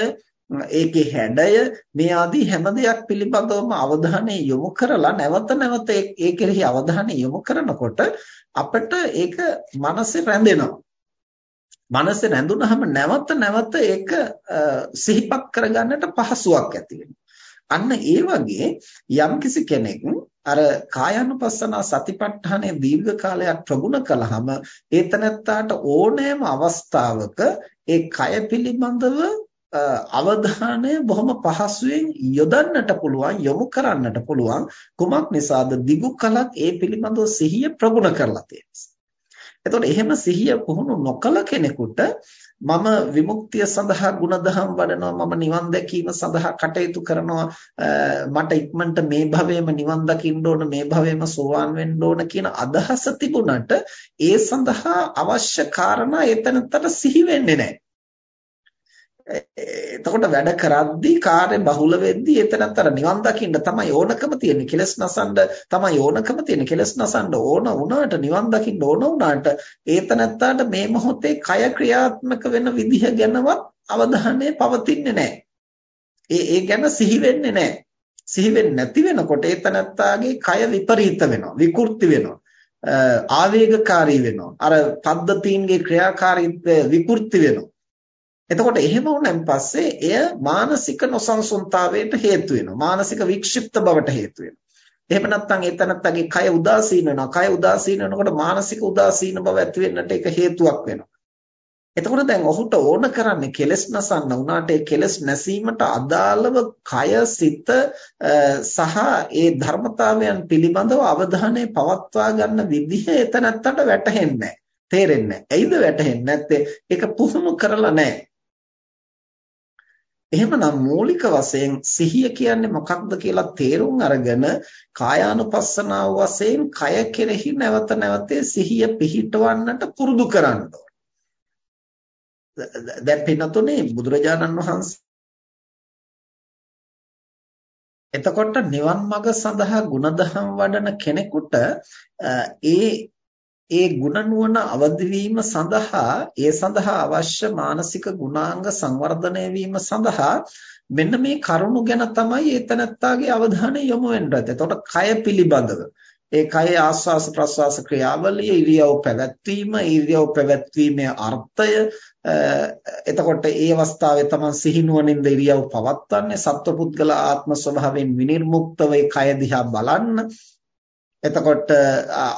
ඒකේ හැඩය මේ ආදී හැම දෙයක් පිළිබඳවම අවධානය යොමු කරලා නැවත නැවත ඒ කෙරෙහි අවධානය යොමු කරනකොට අපිට ඒක මනසේ රැඳෙනවා. මනසේ රැඳුනහම නැවත නැවත ඒක සිහිපත් කරගන්නට පහසුවක් ඇති අන්න ඒ වගේ යම්කිසි කෙනෙක් අර කායानुපස්සන සතිපට්ඨානයේ දීර්ඝ කාලයක් ප්‍රගුණ කළාම ඒතනත්තාට ඕනෑම අවස්ථාවක ඒ කය පිළිබඳව අවධානය බොහොම පහසුවෙන් යොදන්නට පුළුවන් යොමු කරන්නට පුළුවන් කුමක් නිසාද දිගු කලක් ඒ පිළිබඳව සිහිය ප්‍රගුණ කරලා තියෙනවා. එතකොට එහෙම සිහිය පුහුණු නොකල කෙනෙකුට මම විමුක්තිය සඳහා ಗುಣධම් වඩනවා මම නිවන් දැකීම සඳහා කටයුතු කරනවා මට ඉක්මනට මේ භවයේම නිවන් දකින්න ඕන මේ භවයේම සෝවාන් වෙන්න ඕන කියන අදහස තිබුණට ඒ සඳහා අවශ්‍ය කාරණා එතනතර සිහි වෙන්නේ නැහැ. එතකොට වැඩ කරද්දී කාර්ය බහුල වෙද්දී එතනත් අර නිවන් දකින්න තමයි ඕනකම තියෙන්නේ කෙලස් නසන්න තමයි ඕනකම තියෙන්නේ කෙලස් නසන්න ඕන වුණාට නිවන් දකින්න ඕන වුණාට ඒතනත්තාට මේ මොහොතේ කය ක්‍රියාත්මක වෙන විදිහ ගැනවත් අවධානය පවතින්නේ නැහැ. ඒ ඒ ගැන සිහි වෙන්නේ නැහැ. සිහි වෙන්නේ නැති වෙනකොට ඒතනත්තාගේ කය විපරීත වෙනවා විකෘති වෙනවා. ආවේගකාරී වෙනවා. අර පද්ධතීන්ගේ ක්‍රියාකාරීත්වය විකෘති වෙනවා. එතකොට එහෙම වුණාන් පස්සේ එය මානසික නොසන්සුන්තාවයට හේතු වෙනවා. මානසික වික්ෂිප්ත බවට හේතු වෙනවා. එහෙම නැත්නම් ඒ තනත්තගේ කය උදාසීන වෙනවා. කය උදාසීන වෙනකොට මානසික උදාසීන බව ඇති වෙන්නට ඒක හේතුවක් වෙනවා. එතකොට දැන් ඔහුට ඕන කරන්නේ කෙලස් නසන්න උනාට ඒ කෙලස් නැසීමට අදාළව කය සිත සහ ඒ ධර්මතාවයන් පිළිබඳව අවධානය පවත්වා ගන්න විදිහ එතනත්තට වැටහෙන්නේ නැහැ. තේරෙන්නේ නැහැ. ඇයිද වැටහෙන්නේ නැත්තේ? ඒක පුහුණු කරලා නැහැ. එහෙමනම් මූලික වශයෙන් සිහිය කියන්නේ මොකක්ද කියලා තේරුම් අරගෙන කායානුපස්සනාව වශයෙන් කය කෙරෙහි නැවත නැවත සිහිය පිහිටවන්නට පුරුදු කරන්න දැන් පින්නතුනේ බුදුරජාණන් වහන්සේ එතකොට නිවන් මඟ සඳහා ಗುಣධම් වඩන කෙනෙකුට ඒ ඒ ಗುಣ නුවණ අවදි වීම සඳහා ඒ සඳහා අවශ්‍ය මානසික ගුණාංග සංවර්ධනය වීම සඳහා මෙන්න මේ කරුණු ගැන තමයි ඒතනත්තාගේ අවධානය යොමු වෙන්නේ. එතකොට කය පිළිබඳව ඒ කයේ ආස්වාස ප්‍රස්වාස ක්‍රියාවලිය ඉරියව් පැවැත්වීම ඉරියව් පැවැත්වීමේ අර්ථය එතකොට ඒ අවස්ථාවේ තමයි සිහිනුවණින්ද ඉරියව් පවත්වන්නේ සත්වපුද්ගල ආත්ම ස්වභාවයෙන් විනිර්මුක්තව ඒ කය දිහා බලන්න එතකොට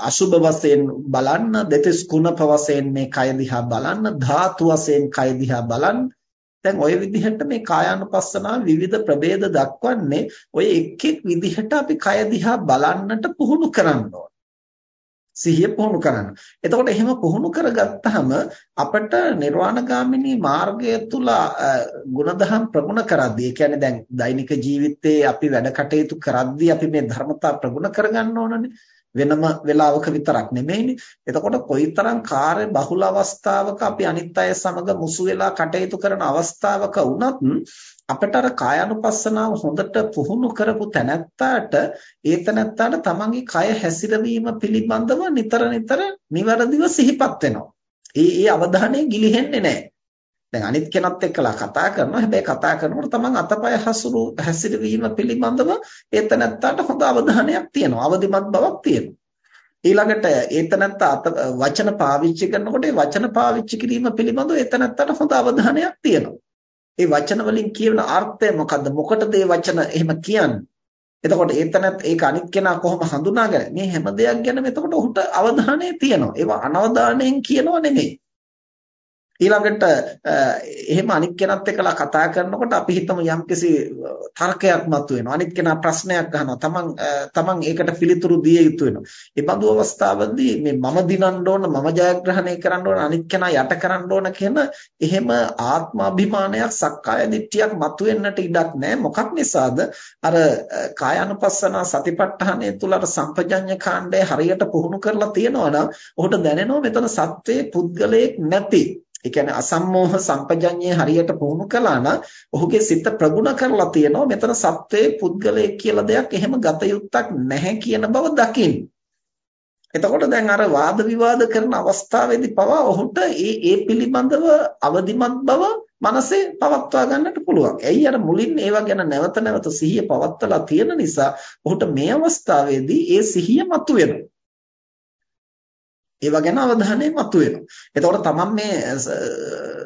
අසුබ වශයෙන් බලන්න දෙතිස් කුණප වශයෙන් මේ කය දිහා බලන්න ධාතු වශයෙන් කය දිහා බලන්න දැන් ওই විදිහට මේ කායානුපස්සනාව විවිධ ප්‍රභේද දක්වන්නේ ඔය එක් එක් විදිහට අපි කය දිහා බලන්නට පුහුණු කරන්න ඕන. සිහිය පුහුණු කරන්න. එතකොට එහෙම පුහුණු කරගත්තාම අපිට නිර්වාණගාමිනී මාර්ගය තුල ಗುಣධම් ප්‍රගුණ කරද්දී, ඒ කියන්නේ දැන් දෛනික ජීවිතයේ අපි වැඩ කටයුතු කරද්දී අපි මේ ධර්මතා ප්‍රගුණ කරගන්න ඕනනේ. වෙනම වෙලාවක විතරක් නෙමෙයිනේ. එතකොට කොයිතරම් කාර්ය බහුල අවස්ථාවක අපි අනිත් අය සමග මුසු වෙලා කටයුතු කරන අවස්ථාවක වුණත් අපිට අර කායानुපස්සනාව හොඳට පුහුණු කරපු තැනැත්තාට ඒ තැනැත්තාට තමන්ගේ කය හැසිරවීම පිළිබඳව නිතර නිතර નિවරදිව සිහිපත් වෙනවා. ඒ ඒ අවධානය ගිලිහෙන්නේ නැහැ. දැන් අනිත් කෙනත් එක්කලා කතා කරනවා. හැබැයි කතා කරනකොට තමන් අතපය හසුරු හැසිරවීම පිළිබඳව ඒ තැනැත්තාට හොඳ අවධානයක් තියෙනවා. අවදිමත් බවක් තියෙනවා. ඊළඟට ඒතනත්ත වචන පාවිච්චි කරනකොට ඒ වචන පාවිච්චි කිරීම පිළිබඳව ඒතනත්තට හොඳ අවධානයක් තියෙනවා. ඒ වචන වලින් කියන අර්ථය මොකද්ද? මොකටද මේ වචන එහෙම කියන්නේ? එතකොට ඒතනත් ඒක අනිත් කෙනා කොහොම හඳුනාගන්නේ? මේ හැම දෙයක් ගැනම එතකොට ඔහුට අවධානය තියෙනවා. ඒවා අනවධානයෙන් කියනව නෙමෙයි. ඊළඟට එහෙම අනිත් කෙනත් එක්කලා කතා කරනකොට අපි හිතමු යම්කිසි තර්කයක් මතුවෙනවා. අනිත් කෙනා ප්‍රශ්නයක් අහනවා තමන් තමන් ඒකට පිළිතුරු දිය යුතු වෙනවා. ඒ බඳු අවස්ථාවලදී මේ මම දිනන්න ඕන මම ජයග්‍රහණය කරන්න ඕන අනිත් කෙනා යට කරන්න ඕන කියන එහෙම ආත්මාභිමානයක් සක්කාය දිට්ඨියක් මතුවෙන්නට ඉඩක් නැහැ. මොකක් නිසාද? අර කායानुපස්සන සතිපට්ඨානය තුල අර සම්පජඤ්ඤ කාණ්ඩය හරියට පුහුණු කරලා තියෙනවා නම් ඔහුට දැනෙනවා මෙතන සත්වයේ පුද්ගලයෙක් නැති. ඒ කියන්නේ අසම්මෝහ සම්පජඤ්ඤය හරියට පුහුණු කළා නම් ඔහුගේ සිත ප්‍රගුණ කරලා තියෙනවා මෙතන සත්වයේ පුද්ගලයෙක් කියලා දෙයක් එහෙම ගත යුත්තක් නැහැ කියන බව දකින්න. එතකොට දැන් අර වාද විවාද කරන අවස්ථාවේදී පවා ඔහුට ඒ ඒ පිළිබඳව අවදිමත් බව මනසේ පවත්වා ගන්නට පුළුවන්. ඇයි අර මුලින් ඒවා ගැන නැවත නැවත සිහිය පවත්වලා තියෙන නිසා ඔහුට මේ අවස්ථාවේදී ඒ සිහිය මතුවෙනවා. ඒවා ගැන අවධානය මතුවෙනවා. එතකොට තමන් මේ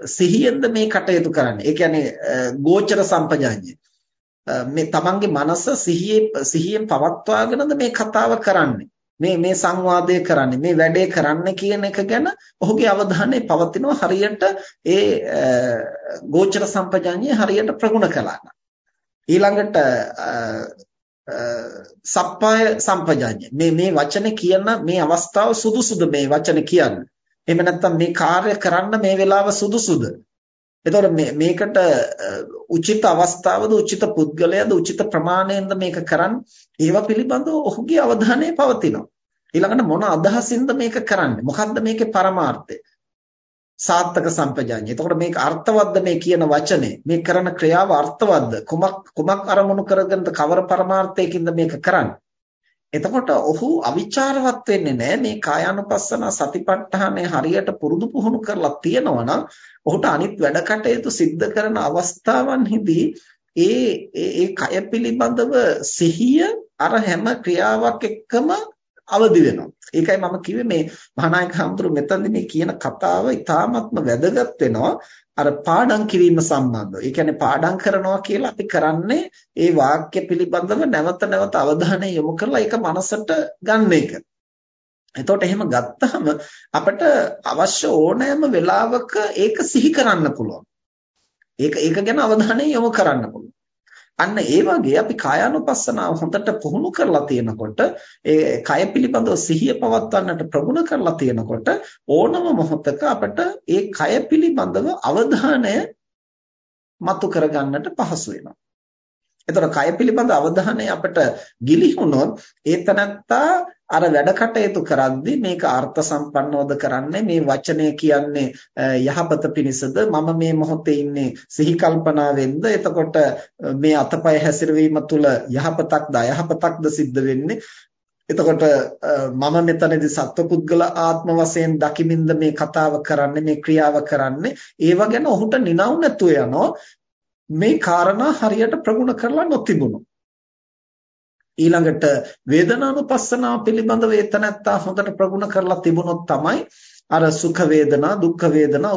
සිහියෙන්ද මේ කටයුතු කරන්නේ. ඒ කියන්නේ ගෝචර සම්පජාඤ්ඤය. මේ තමන්ගේ මනස සිහියේ සිහියෙන් පවත්වාගෙනද මේ කතාව කරන්නේ මේ මේ සංවාදය කරන්නේ මේ වැඩේ කරන්න කියන එක ගැන ඔහුගේ අවධානය පවතිනවා හරියට ඒ ගෝචර සම්පජාඤ්ඤය හරියට ප්‍රගුණ කළා ඊළඟට සප්පාය සම්පජාඤ්ඤය. මේ මේ වචනේ කියන මේ අවස්ථාව සුදුසුද මේ වචනේ කියන්න? එහෙම නැත්නම් මේ කාර්ය කරන්න මේ වෙලාව සුදුසුද? එතකොට මේකට උචිත අවස්ථාවද උචිත පුද්ගලයාද උචිත ප්‍රමාණයෙන්ද මේක කරන්නේ? ඒවා පිළිබඳව ඔහුගේ අවධානය පවතිනවා. ඊළඟට මොන අදහසින්ද මේක කරන්නේ? මොකද්ද මේකේ පරමාර්ථය? සාත්තක සම්පජාඤ්ඤය. එතකොට මේක අර්ථවත්ද මේ කියන වචනේ? මේ කරන ක්‍රියාව අර්ථවත්ද? කුමක් කුමක් අරමුණු කරගෙනද කවර පරමාර්ථයකින්ද මේක කරන්නේ? එතකොට ඔහු අවිචාරවත් වෙන්නේ නැහැ මේ කායානුපස්සන සතිපට්ඨානය හරියට පුරුදු පුහුණු කරලා තියෙනවා නම් ඔහුට අනිත් වැඩ කටයුතු සිද්ධ කරන අවස්ථාවන්හිදී ඒ ඒ කය පිළිබඳව සිහිය අර හැම ක්‍රියාවක් එක්කම අවදි වෙනවා. ඒකයි මම කිව්වේ මේ මහානායක හඳුරු මෙතනදී මේ කියන කතාව ඉතාමත්ම වැදගත් වෙනවා. අර පාඩම් කිරීම සම්බන්ධව. ඒ කියන්නේ පාඩම් කරනවා කියලා අපි කරන්නේ ඒ වාක්‍ය පිළිබඳව නැවත නැවත අවධානය යොමු කරලා ඒක මනසට ගන්න එක. එතකොට එහෙම ගත්තාම අපිට අවශ්‍ය ඕනෑම වෙලාවක ඒක සිහි කරන්න පුළුවන්. ඒක ඒක ගැන අවධානය යොමු කරන්න පුළුවන්. අන්න ඒ වගේ අපි කායානුපස්සනාව හොඳට පුහුණු කරලා තියෙනකොට ඒ කය පිළිබඳව සිහිය පවත්වන්නට ප්‍රගුණ කරලා තියෙනකොට ඕනම මොහොතක අපිට ඒ කය පිළිබඳව අවධානය මතු කරගන්නට පහසු වෙනවා. එතකොට කය පිළිබඳ අවධානය අපිට ගිලිහුනොත් ඒ තනත්තා අර වැඩ කටයුතු කරද්දී මේක අර්ථ සම්පන්නවද කරන්නේ මේ වචනය කියන්නේ යහපත පිණිසද? මම මේ මොහොතේ ඉන්නේ සිහි කල්පනාවෙන්ද? එතකොට මේ අතපය හැසිරවීම තුළ යහපතක්ද අයහපතක්ද සිද්ධ වෙන්නේ? එතකොට මම මෙතනදී සත්වපුද්ගල ආත්ම වශයෙන් දකිමින්ද මේ කතාව කරන්නේ මේ ක්‍රියාව කරන්නේ? ඒව ගැන ඔහුට නිනව් නැතුව යනවා මේ කාරණා හරියට ප්‍රගුණ කරලා නොතිබුණු. ඊළඟට වේදනානුපස්සනාව පිළිබඳව ඒතනත්තා හොඳට ප්‍රගුණ කරලා තිබුණොත් තමයි අර සුඛ වේදනා දුක්ඛ වේදනා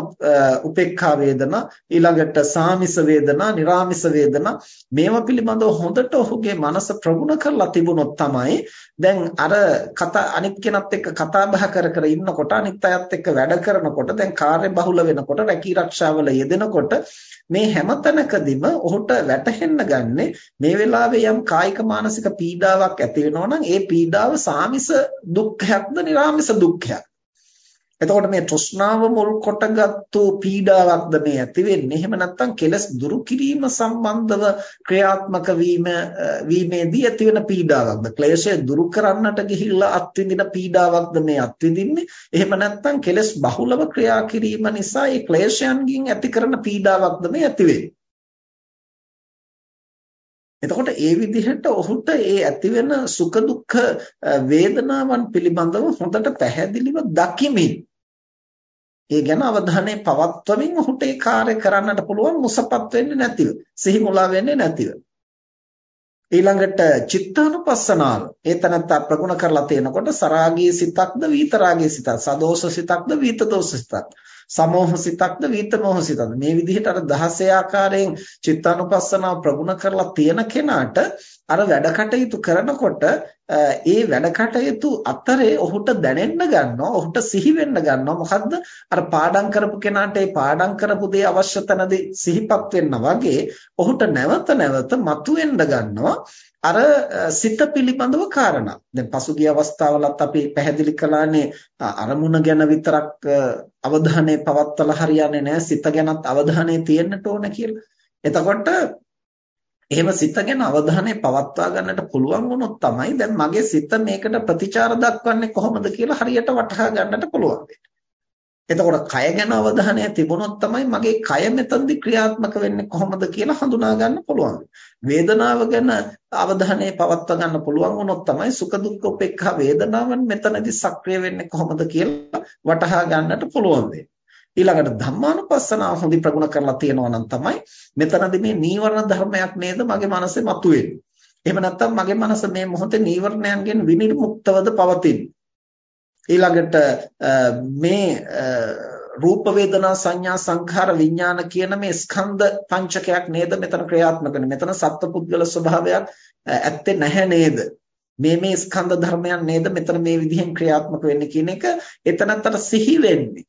උපේක්ඛා වේදනා ඊළඟට සාමිස වේදනා නිර්ාමිස වේදනා මේවා පිළිබඳව හොඳට ඔහුගේ මනස ප්‍රගුණ කරලා තිබුණොත් තමයි දැන් අර කතා අනිත් කෙනත් එක්ක කතා බහ කර කර ඉන්නකොට අනිත් අයත් එක්ක වැඩ කරනකොට දැන් කාර්ය බහුල වෙනකොට රැකී ආරක්ෂාවල යෙදෙනකොට මේ හැමතැනකදීම ඔහුට වැටහෙන්න ගන්නේ මේ වෙලාවේ යම් කායික මානසික පීඩාවක් ඇති වෙනවා නම් ඒ පීඩාව සාමිස දුක්ඛයක්ද නිර්ාමිස දුක්ඛයක්. එතකොට මේ තෘෂ්ණාව මුල් කොටගත්තු පීඩාවක්ද මේ ඇති වෙන්නේ? එහෙම නැත්නම් කෙලස් දුරු කිරීම සම්බන්ධව ක්‍රියාත්මක වීම වීමේදී ඇති වෙන පීඩාවක්ද? ක්ලේශය දුරු කරන්නට ගිහිල්ලා අත්විඳින පීඩාවක්ද මේ අත්විඳින්නේ? එහෙම නැත්නම් කෙලස් බහුලව ක්‍රියා කිරීම නිසා ඒ ක්ලේශයන්ගෙන් ඇති කරන පීඩාවක්ද මේ ඇති වෙන්නේ? එතකොට ඒ විදිහට ඔහුට ඒ ඇතිවෙන සුඛ දුක්ඛ වේදනාවන් පිළිබඳව හොඳට පැහැදිලිව දකිමින් ඒ ගැන අවධානය පවත්වමින් ඔහුට ඒ කාර්ය කරන්නට පුළුවන් මුසපත් වෙන්නේ නැතිව සිහි මුලා වෙන්නේ නැතිව. ඊළඟට චිත්තානුපස්සනාව. ඒතනත්ත ප්‍රගුණ කරලා තියෙනකොට සරාගී සිතක්ද විතරාගී සිතක් සදෝෂ සිතක්ද විතදෝෂ සිතක් සමෝහ සිතක්ද විතමෝහ සිතක්ද මේ විදිහට අර 16 ආකාරයෙන් චිත්තානුපස්සනාව ප්‍රගුණ කරලා තියෙන කෙනාට අර වැඩ කටයුතු කරනකොට ඒ වැඩ කටයුතු අතරේ ඔහුට දැනෙන්න ගන්නවා ඔහුට සිහි වෙන්න ගන්නවා. මොකද්ද? අර පාඩම් කරපු කෙනාට ඒ පාඩම් කරපු දේ අවශ්‍ය තැනදී සිහිපත් වෙන්න වගේ ඔහුට නැවත නැවත මතුවෙන්න ගන්නවා. අර සිත පිළිබඳව කාරණා. දැන් පසුගිය අවස්ථාවලත් අපි පැහැදිලි කළානේ අරමුණ ගැන විතරක් අවධානය පවත්වලා හරියන්නේ නැහැ. සිත ගැනත් අවධානය තියෙන්නට ඕන කියලා. එතකොට එහෙම සිත ගැන අවධානය පවත්වා ගන්නට පුළුවන් වුණොත් තමයි දැන් මගේ සිත මේකට ප්‍රතිචාර දක්වන්නේ කොහොමද කියලා හරියට වටහා ගන්නට පුළුවන් වෙන්නේ. එතකොට කය ගැන අවධානය තිබුණොත් තමයි මගේ කය මෙතනදි ක්‍රියාත්මක වෙන්නේ කොහොමද කියලා හඳුනා ගන්න පුළුවන්. වේදනාව ගැන අවධානය පවත්වා ගන්න පුළුවන් වුණොත් තමයි සුඛ දුක්ඛ උපේක්ඛා වේදනාවන් මෙතනදි සක්‍රිය වෙන්නේ කොහොමද කියලා වටහා ගන්නට පුළුවන් වෙන්නේ. ඊළඟට ධම්මානුපස්සනාව හොඳින් ප්‍රගුණ කරලා තියෙනවා නම් තමයි මෙතනදී මේ නීවරණ ධර්මයක් නේද මගේ මනසේ මතුවෙන්නේ. එහෙම නැත්නම් මගේ මනස මේ මොහොතේ නීවරණයන්ගෙන් විනිර්මුක්තවද පවතින්නේ. ඊළඟට මේ රූප වේදනා සංඥා සංඛාර විඥාන කියන මේ ස්කන්ධ පංචකයක් නේද මෙතන ක්‍රියාත්මක වෙන්නේ. මෙතන සත්පුද්ගල ස්වභාවයක් ඇත්තේ නැහැ නේද? මේ මේ ස්කන්ධ ධර්මයන් නේද මෙතන මේ විදිහෙන් ක්‍රියාත්මක වෙන්නේ කියන එක එතනත්තර සිහි වෙන්නේ.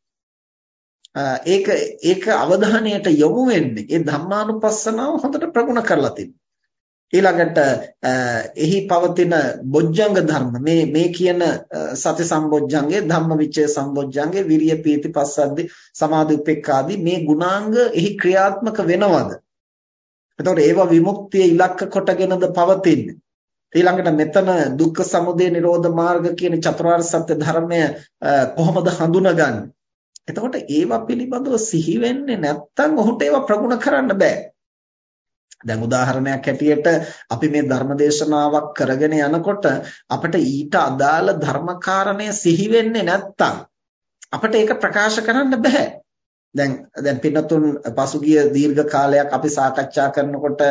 ඒක ඒක අවධානයට යොමු වෙන්නේ ඒ ධම්මානුපස්සනාව හොඳට ප්‍රගුණ කරලා තිබෙනවා. ඊළඟට එහි පවතින බොජ්ජංග ධර්ම මේ මේ කියන සති සම්බොජ්ජංගේ ධම්මවිචය සම්බොජ්ජංගේ විරිය පීති පස්සද්දි සමාධි උපේක්ඛාදී මේ ගුණාංග එහි ක්‍රියාත්මක වෙනවද? එතකොට ඒවා විමුක්තිය ඉලක්ක කොටගෙනද පවතින්නේ? ඊළඟට මෙතන දුක්ඛ සමුදය නිරෝධ මාර්ග කියන චතුරාර්ය සත්‍ය ධර්මය කොහොමද හඳුනගන්නේ? එතකොට ඒවා පිළිබඳව සිහි වෙන්නේ නැත්නම් ඔහුට ඒවා ප්‍රගුණ කරන්න බෑ. දැන් උදාහරණයක් හැටියට අපි මේ ධර්මදේශනාවක් කරගෙන යනකොට අපිට ඊට අදාළ ධර්මකාරණය සිහි වෙන්නේ නැත්තම් අපිට ඒක ප්‍රකාශ කරන්න බෑ. දැන් දැන් පින්නතුන් පසුගිය දීර්ඝ කාලයක් අපි සාකච්ඡා කරනකොට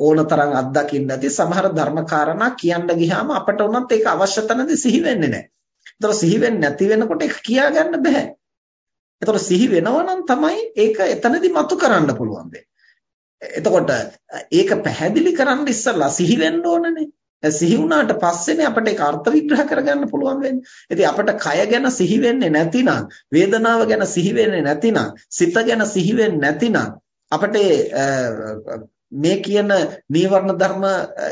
ඕනතරම් අත්දකින්න ඇති සමහර ධර්මකාරණා කියන්න ගියාම අපට උනත් ඒක අවශ්‍ය තැනදී සිහි වෙන්නේ නැහැ. ඒතර සිහි වෙන්නේ නැති වෙනකොට ඒක කියා ගන්න බෑ. ඒතර සිහි වෙනවා නම් තමයි ඒක එතනදී මතු කරන්න පුළුවන් වෙන්නේ. එතකොට ඒක පැහැදිලි කරන්න ඉස්සලා සිහි වෙන්න ඕනනේ. සිහි වුණාට පස්සේනේ අපිට ඒක අර්ථ විග්‍රහ කරගන්න පුළුවන් වෙන්නේ. ඉතින් අපිට කය ගැන සිහි වෙන්නේ නැතිනම්, වේදනාව ගැන සිහි වෙන්නේ නැතිනම්, සිත ගැන සිහි වෙන්නේ නැතිනම් අපිට මේ කියන නීවරණ ධර්ම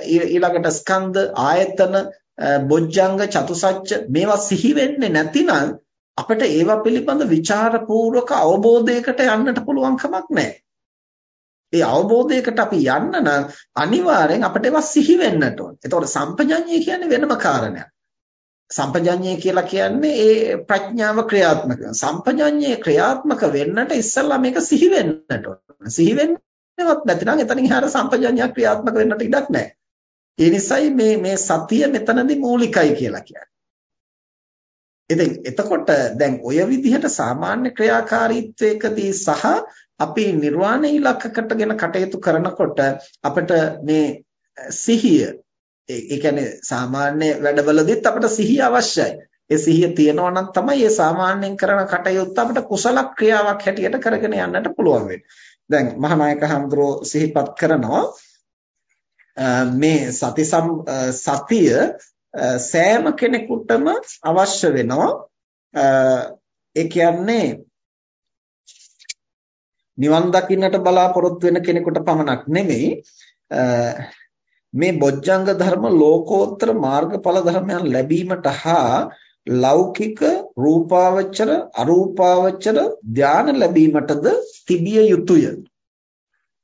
ඊළඟට ස්කන්ධ ආයතන බොජ්ජංග චතුසත්‍ය මේවා සිහි වෙන්නේ නැතිනම් අපිට ඒවා පිළිබඳ ਵਿਚාරපූර්වක අවබෝධයකට යන්නට පුළුවන් කමක් නැහැ. ඒ අවබෝධයකට අපි යන්න නම් අනිවාර්යෙන් අපිට ඒවා සිහි වෙන්නට ඕන. එතකොට සම්පජඤ්ඤය කියන්නේ වෙනම කාරණයක්. සම්පජඤ්ඤය කියලා කියන්නේ ඒ ප්‍රඥාව ක්‍රියාත්මක සම්පජඤ්ඤය ක්‍රියාත්මක වෙන්නට ඉස්සෙල්ලා මේක සිහි වෙන්නට ඕන. සිහි වෙන්නවත් නැතිනම් එතනින් එහාට සම්පජඤ්ඤය ක්‍රියාත්මක වෙන්නට ඉඩක් නැහැ. ඒ නිසායි මේ මේ සතිය මෙතනදී මූලිකයි කියලා කියන්නේ. ඉතින් එතකොට දැන් ඔය විදිහට සාමාන්‍ය ක්‍රියාකාරීත්වයකදී සහ අපි නිර්වාණය ඉලක්කකටගෙන කටයුතු කරනකොට අපිට මේ සිහිය ඒ කියන්නේ සාමාන්‍ය වැඩවලදීත් අපිට සිහිය අවශ්‍යයි. ඒ සිහිය තියෙනවා නම් තමයි මේ සාමාන්‍යයෙන් කරන කටයුත්ත අපිට කුසල ක්‍රියාවක් හැටියට කරගෙන යන්නට පුළුවන් වෙන්නේ. දැන් මහානායක හඳුරෝ සිහිපත් කරනවා මේ සති සතිය සෑම කෙනෙකුටම අවශ්‍ය වෙනවා ඒ කියන්නේ නිවන් දකින්නට බලාපොරොත්තු වෙන කෙනෙකුට පමණක් නෙමෙයි මේ බොජ්ජංග ධර්ම ලෝකෝත්තර මාර්ගඵල ධර්මයන් ලැබීමට හා ලෞකික රූපාවචර අරූපාවචර ධාන ලැබීමටද තිබිය යුතුය.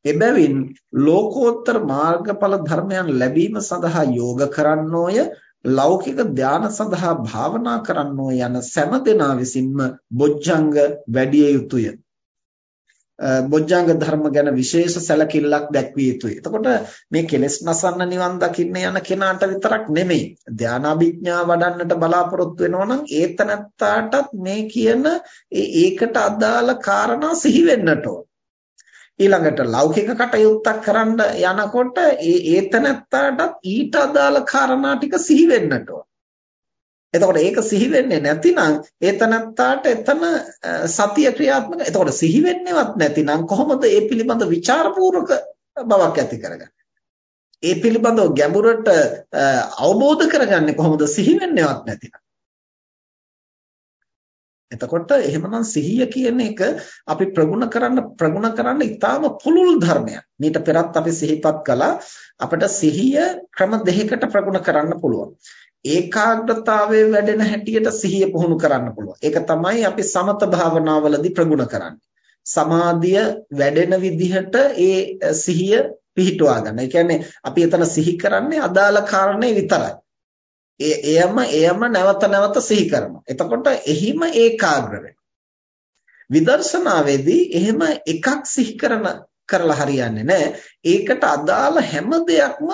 එබැවින් ලෝකෝත්තර මාර්ගඵල ධර්මයන් ලැබීම සඳහා යෝග කරන්නෝය ලෞකික ධාන සඳහා භාවනා කරන්නෝ යන සෑම දෙනා විසින්ම බොජ්ජංග වැඩි යුතුය. බොජ්ජංග ධර්ම ගැන විශේෂ සැලකිල්ලක් දැක්විය යුතුයි. එතකොට මේ කෙලෙස් නසන්න නිවන් දකින්න යන කෙනාට විතරක් නෙමෙයි. ධානාභිඥා වඩන්නට බලාපොරොත්තු වෙනවා නම් ඒතනත්තාටත් මේ කියන ඒකට අදාළ කාරණා සිහි වෙන්නට ඕන. ඊළඟට ලෞකික කටයුත්තක් කරන්න යනකොට ඒ ඒතනත්තාටත් ඊට අදාළ කාරණා ටික සිහි වෙන්නට ඕන. එතකොට ඒක සිහි වෙන්නේ නැතිනම් ඒ තනත්තාට එතන සතිය ක්‍රියාත්මක. එතකොට සිහි වෙන්නේවත් නැතිනම් කොහොමද ඒ පිළිබඳ ਵਿਚාරපූර්වක බවක් ඇති කරගන්නේ? ඒ පිළිබඳව ගැඹුරට අවබෝධ කරගන්නේ කොහොමද සිහි වෙන්නේවත් නැතිනම්? එතකොට එහෙමනම් සිහිය කියන එක අපි ප්‍රගුණ කරන්න ප්‍රගුණ කරන්න ඉතාම පුළුල් ධර්මයක්. මීට පෙරත් අපි සිහිපත් කළා අපිට සිහිය ක්‍රම දෙකකට ප්‍රගුණ කරන්න පුළුවන්. ඒකාග්‍රතාවයේ වැඩෙන හැටියට සිහිය පුහුණු කරන්න පුළුවන්. ඒක තමයි අපි සමත භාවනාවලදී ප්‍රගුණ කරන්නේ. සමාධිය වැඩෙන විදිහට ඒ සිහිය පිහිටුවා ගන්න. ඒ කියන්නේ අපි එතන සිහි කරන්නේ අදාළ කාරණේ විතරයි. ඒ එයම එයම නැවත නැවත සිහි කරනවා. එතකොට එහිම ඒකාග්‍ර වෙනවා. විදර්ශනාවේදී එහෙම එකක් සිහි කරන කරලා හරියන්නේ නැහැ. ඒකට අදාළ හැම දෙයක්ම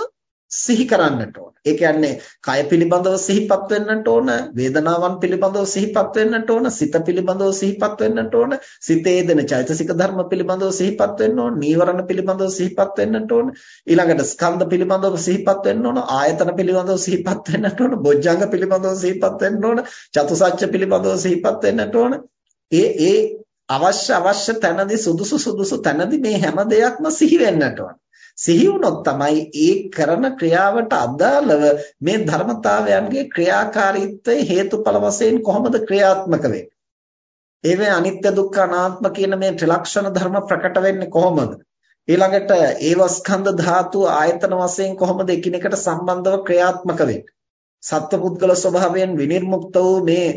සිහි කරන්නට ඕන. ඒ කියන්නේ කය පිළිබඳව සිහිපත් වෙන්නට ඕන, වේදනාවන් පිළිබඳව සිහිපත් වෙන්නට ඕන, සිත පිළිබඳව සිහිපත් වෙන්නට ඕන, සිතේ දෙන චෛතසික ධර්ම පිළිබඳව සිහිපත් වෙන්න ඕන, නීවරණ පිළිබඳව සිහිපත් වෙන්නට ඕන, ඊළඟට ස්කන්ධ පිළිබඳව සිහිපත් වෙන්න ඕන, ආයතන පිළිබඳව සිහිපත් වෙන්නට ඕන, බොජ්ජංග පිළිබඳව සිහිපත් වෙන්න ඕන, චතුසත්‍ය පිළිබඳව සිහිපත් වෙන්නට ඕන. ඒ ඒ අවශ්‍ය අවශ්‍ය තැනදී සුදුසු සුදුසු තැනදී මේ හැම දෙයක්ම සිහි වෙන්නට ඕන. සිහි වුණොත් තමයි ඒ කරන ක්‍රියාවට අදාළව මේ ධර්මතාවයන්ගේ ක්‍රියාකාරීත්වය හේතුඵල වශයෙන් කොහොමද ක්‍රියාත්මක වෙන්නේ? ඒවේ අනිත්‍ය දුක්ඛ අනාත්ම කියන මේ ත්‍රිලක්ෂණ ධර්ම ප්‍රකට වෙන්නේ කොහොමද? ඊළඟට ඒව ස්කන්ධ ධාතු ආයතන වශයෙන් කොහොමද එකිනෙකට සම්බන්ධව ක්‍රියාත්මක වෙන්නේ? සත්පුද්ගල ස්වභාවයෙන් විනිර්මුක්ත වූ මේ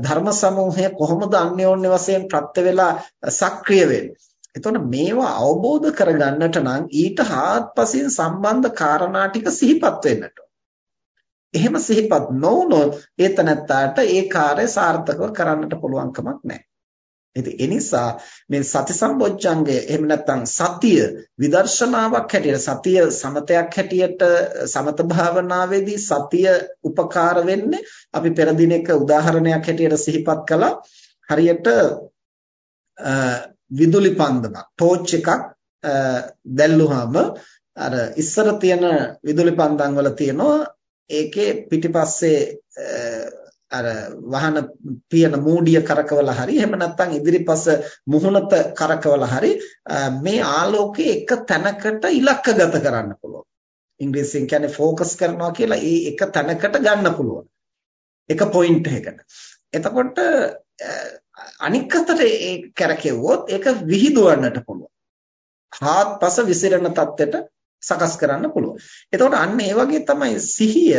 ධර්ම සමූහය කොහොමද අන්‍යෝන්‍ය වශයෙන් ප්‍රත්‍ය වේලා සක්‍රිය වෙන්නේ? එතකොට මේවා අවබෝධ කරගන්නට නම් ඊට හාත්පසින් සම්බන්ධ කාරණා ටික සිහිපත් වෙන්නට එහෙම සිහිපත් නොවුනොත් ඒතනත්තාට ඒ කාර්ය සාර්ථකව කරන්නට පුළුවන් කමක් නැහැ. ඉතින් ඒ නිසා මේ සති සම්බොජ්ජංගය එහෙම නැත්නම් සතිය විදර්ශනාවක් හැටියට සතිය සමතයක් හැටියට සමත භාවනාවේදී සතිය උපකාර වෙන්නේ අපි පෙර දිනක උදාහරණයක් හැටියට සිහිපත් කළා. හරියට විදුලි පන්දමක් ටෝච් එකක් දැල්ලුවාම අර ඉස්සර තියෙන විදුලි පන්දම් වල තියෙනවා. ඒකේ පිටිපස්සේ අර වහන පියන මූඩිය කරකවලා හරි එහෙම නැත්නම් ඉදිරිපස මුහුණත කරකවලා හරි මේ ආලෝකයේ එක තැනකට ඉලක්කගත කරන්න පුළුවන්. ඉංග්‍රීසියෙන් කියන්නේ ફોકસ කරනවා කියලා ඒ එක තැනකට ගන්න පුළුවන්. එක පොයින්ට් එකකට. එතකොට අනික් අතට ඒ කරකෙව්වොත් ඒක විහිදුවන්නට පුළුවන්. හාත්පස විසිරෙන තත්ත්වයට සකස් කරන්න පුළුවන්. එතකොට අන්න ඒ වගේ තමයි සිහිය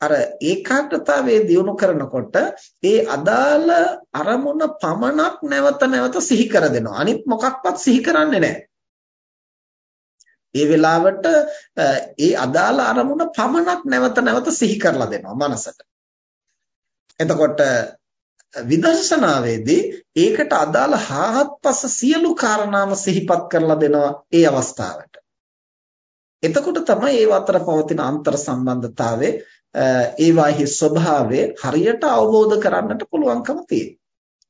අර ඒකාග්‍රතාවයේ දියුණු කරනකොට ඒ අදාළ අරමුණ පමණක් නැවත නැවත සිහි කර දෙනවා. අනිත් මොකක්වත් සිහි කරන්නේ නැහැ. ඒ වෙලාවට ඒ අදාළ අරමුණ පමණක් නැවත නැවත සිහි කරලා දෙනවා මනසට. එතකොට විදර්ශනාවේදී ඒකට අදාළ හාත්පස සියලු කාරණාම සිහිපත් කරලා දෙනවා ඒ අවස්ථාවට. එතකොට තමයි ඒ අතර පවතින අන්තර් සම්බන්ධතාවය ඒ වාහි ස්වභාවය හරියට අවබෝධ කරන්නට පුළුවන්කම තියෙනවා.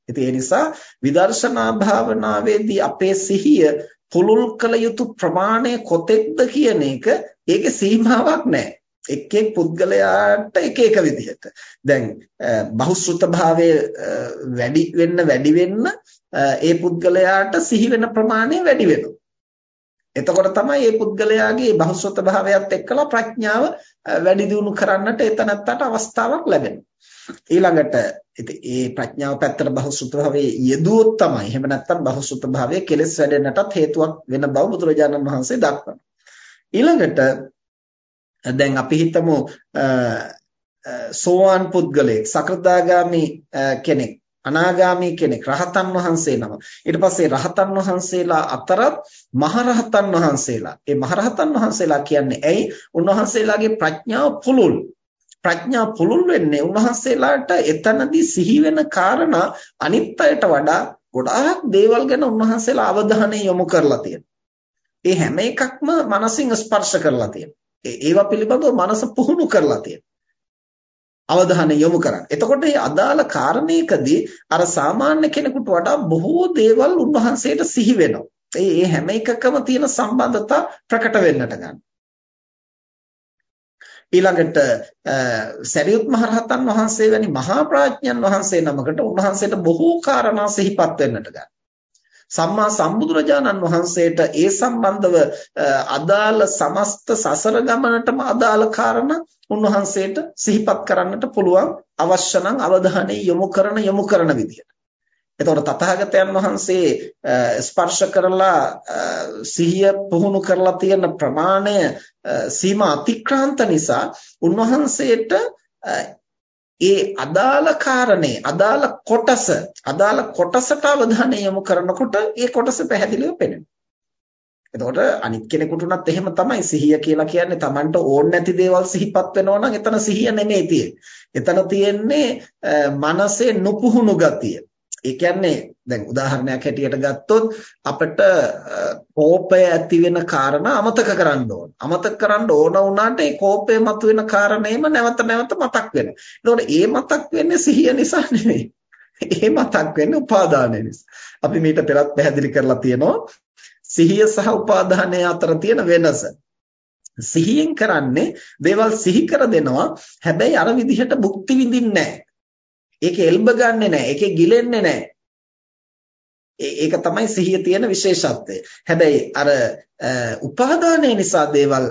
ඉතින් ඒ නිසා විදර්ශනා භාවනාවේදී අපේ සිහිය පුළුල් කළ යුතු ප්‍රමාණය කොතෙක්ද කියන එක ඒකේ සීමාවක් නැහැ. එක් එක් පුද්ගලයාට එක එක විදිහට. දැන් බහුශ්‍රුත භාවයේ වැඩි වෙන්න වැඩි වෙන්න ඒ පුද්ගලයාට සිහි වෙන ප්‍රමාණය වැඩි වෙනවා. එතකොට තමයි මේ පුද්ගලයාගේ බහුශ්‍රත භාවයත් එක්කලා ප්‍රඥාව වැඩි දියුණු කරන්නට එතනත්තට අවස්ථාවක් ලැබෙනවා. ඊළඟට ඉතින් මේ ප්‍රඥාව පැත්තට බහුශ්‍රත භාවයේ යෙදුවොත් තමයි. එහෙම නැත්නම් බහුශ්‍රත භාවයේ කෙලෙස් වැඩෙන්නටත් හේතුවක් වෙන බව බුදුරජාණන් වහන්සේ දක්වනවා. ඊළඟට දැන් අපි හිතමු සෝවාන් පුද්ගලයෙක් සකෘදාගාමි කෙනෙක් අනාගාමී කෙනෙක් රහතන් වහන්සේ නම. ඊට පස්සේ රහතන් වහන්සේලා අතරත් මහරහතන් වහන්සේලා. ඒ මහරහතන් වහන්සේලා කියන්නේ ඇයි? උන්වහන්සේලාගේ ප්‍රඥාව පුළුල්. ප්‍රඥා පුළුල් වෙන්නේ උන්වහන්සේලාට එතනදී සිහි වෙන කාරණා අනිත් අයට වඩා ගොඩාක් දේවල් ගැන උන්වහන්සේලා අවධානය යොමු කරලා තියෙනවා. ඒ හැම එකක්ම මනසින් ස්පර්ශ කරලා තියෙනවා. ඒවා පිළිබඳව මනස පුහුණු කරලා තියෙනවා. අවධානය යොමු කරන්න. එතකොට මේ අදාළ කාරණේකදී අර සාමාන්‍ය කෙනෙකුට වඩා බොහෝ දේවල් උන්වහන්සේට සිහි වෙනවා. ඒ හැම එකකම තියෙන සම්බන්ධතා ප්‍රකට වෙන්නට ගන්නවා. ඊළඟට සරියුත් මහරහතන් වහන්සේ වැනි මහා ප්‍රඥයන් වහන්සේ නමකට උන්වහන්සේට බොහෝ කාරණා සිහිපත් වෙන්නට ගන්නවා. සම්මා සම්බුදුරජාණන් වහන්සේට ඒ සම්බන්ධව අදාළ සමස්ත සසර ගමනටම අදාළ කාරණා උන්වහන්සේට සිහිපත් කරන්නට පුළුවන් අවශ්‍ය නම් අවධානය යොමු කරන යොමු කරන විදිහට. එතකොට තථාගතයන් වහන්සේ ස්පර්ශ කරලා සිහිය පුහුණු කරලා තියෙන ප්‍රමාණය සීමා අතික්‍රාන්ත නිසා උන්වහන්සේට ඒ අදාළ කාරණේ අදාළ කොටස අදාළ කොටසට අවධානය යොමු කරනකොට ඒ කොටස පැහැදිලිව පේනවා. එතකොට අනිත් කෙනෙකුට උනත් එහෙම තමයි සිහිය කියලා කියන්නේ Tamanට ඕන නැති දේවල් සිහිපත් වෙනවා නම් එතන සිහිය නෙමෙයි තියෙන්නේ. එතන තියෙන්නේ මනසේ නුපුහුණු ගතිය. ඒ කියන්නේ දැන් උදාහරණයක් හැටියට ගත්තොත් අපිට කෝපය ඇති වෙන කාරණා අමතක කරන්න ඕන. අමතක කරන්න ඕන වුණාට ඒ කෝපය මතුවෙන කාරණේම නැවත නැවත මතක් වෙනවා. ඒතකොට ඒ මතක් වෙන්නේ සිහිය නිසා නෙවෙයි. ඒ මතක් වෙන්නේ උපාදානය නිසා. අපි මීට පෙරත් පැහැදිලි කරලා තියෙනවා සිහිය සහ උපාදානය අතර තියෙන වෙනස. සිහියෙන් කරන්නේ දේවල් සිහි කර දෙනවා. හැබැයි අර විදිහට භුක්ති විඳින්නේ නැහැ. ඒකේ එල්බ ගන්නෙ නැහැ. ඒකේ ගිලෙන්නේ නැහැ. ඒක තමයි සිහිය තියෙන විශේෂත්වය. හැබැයි අර උපාදානය නිසා දේවල්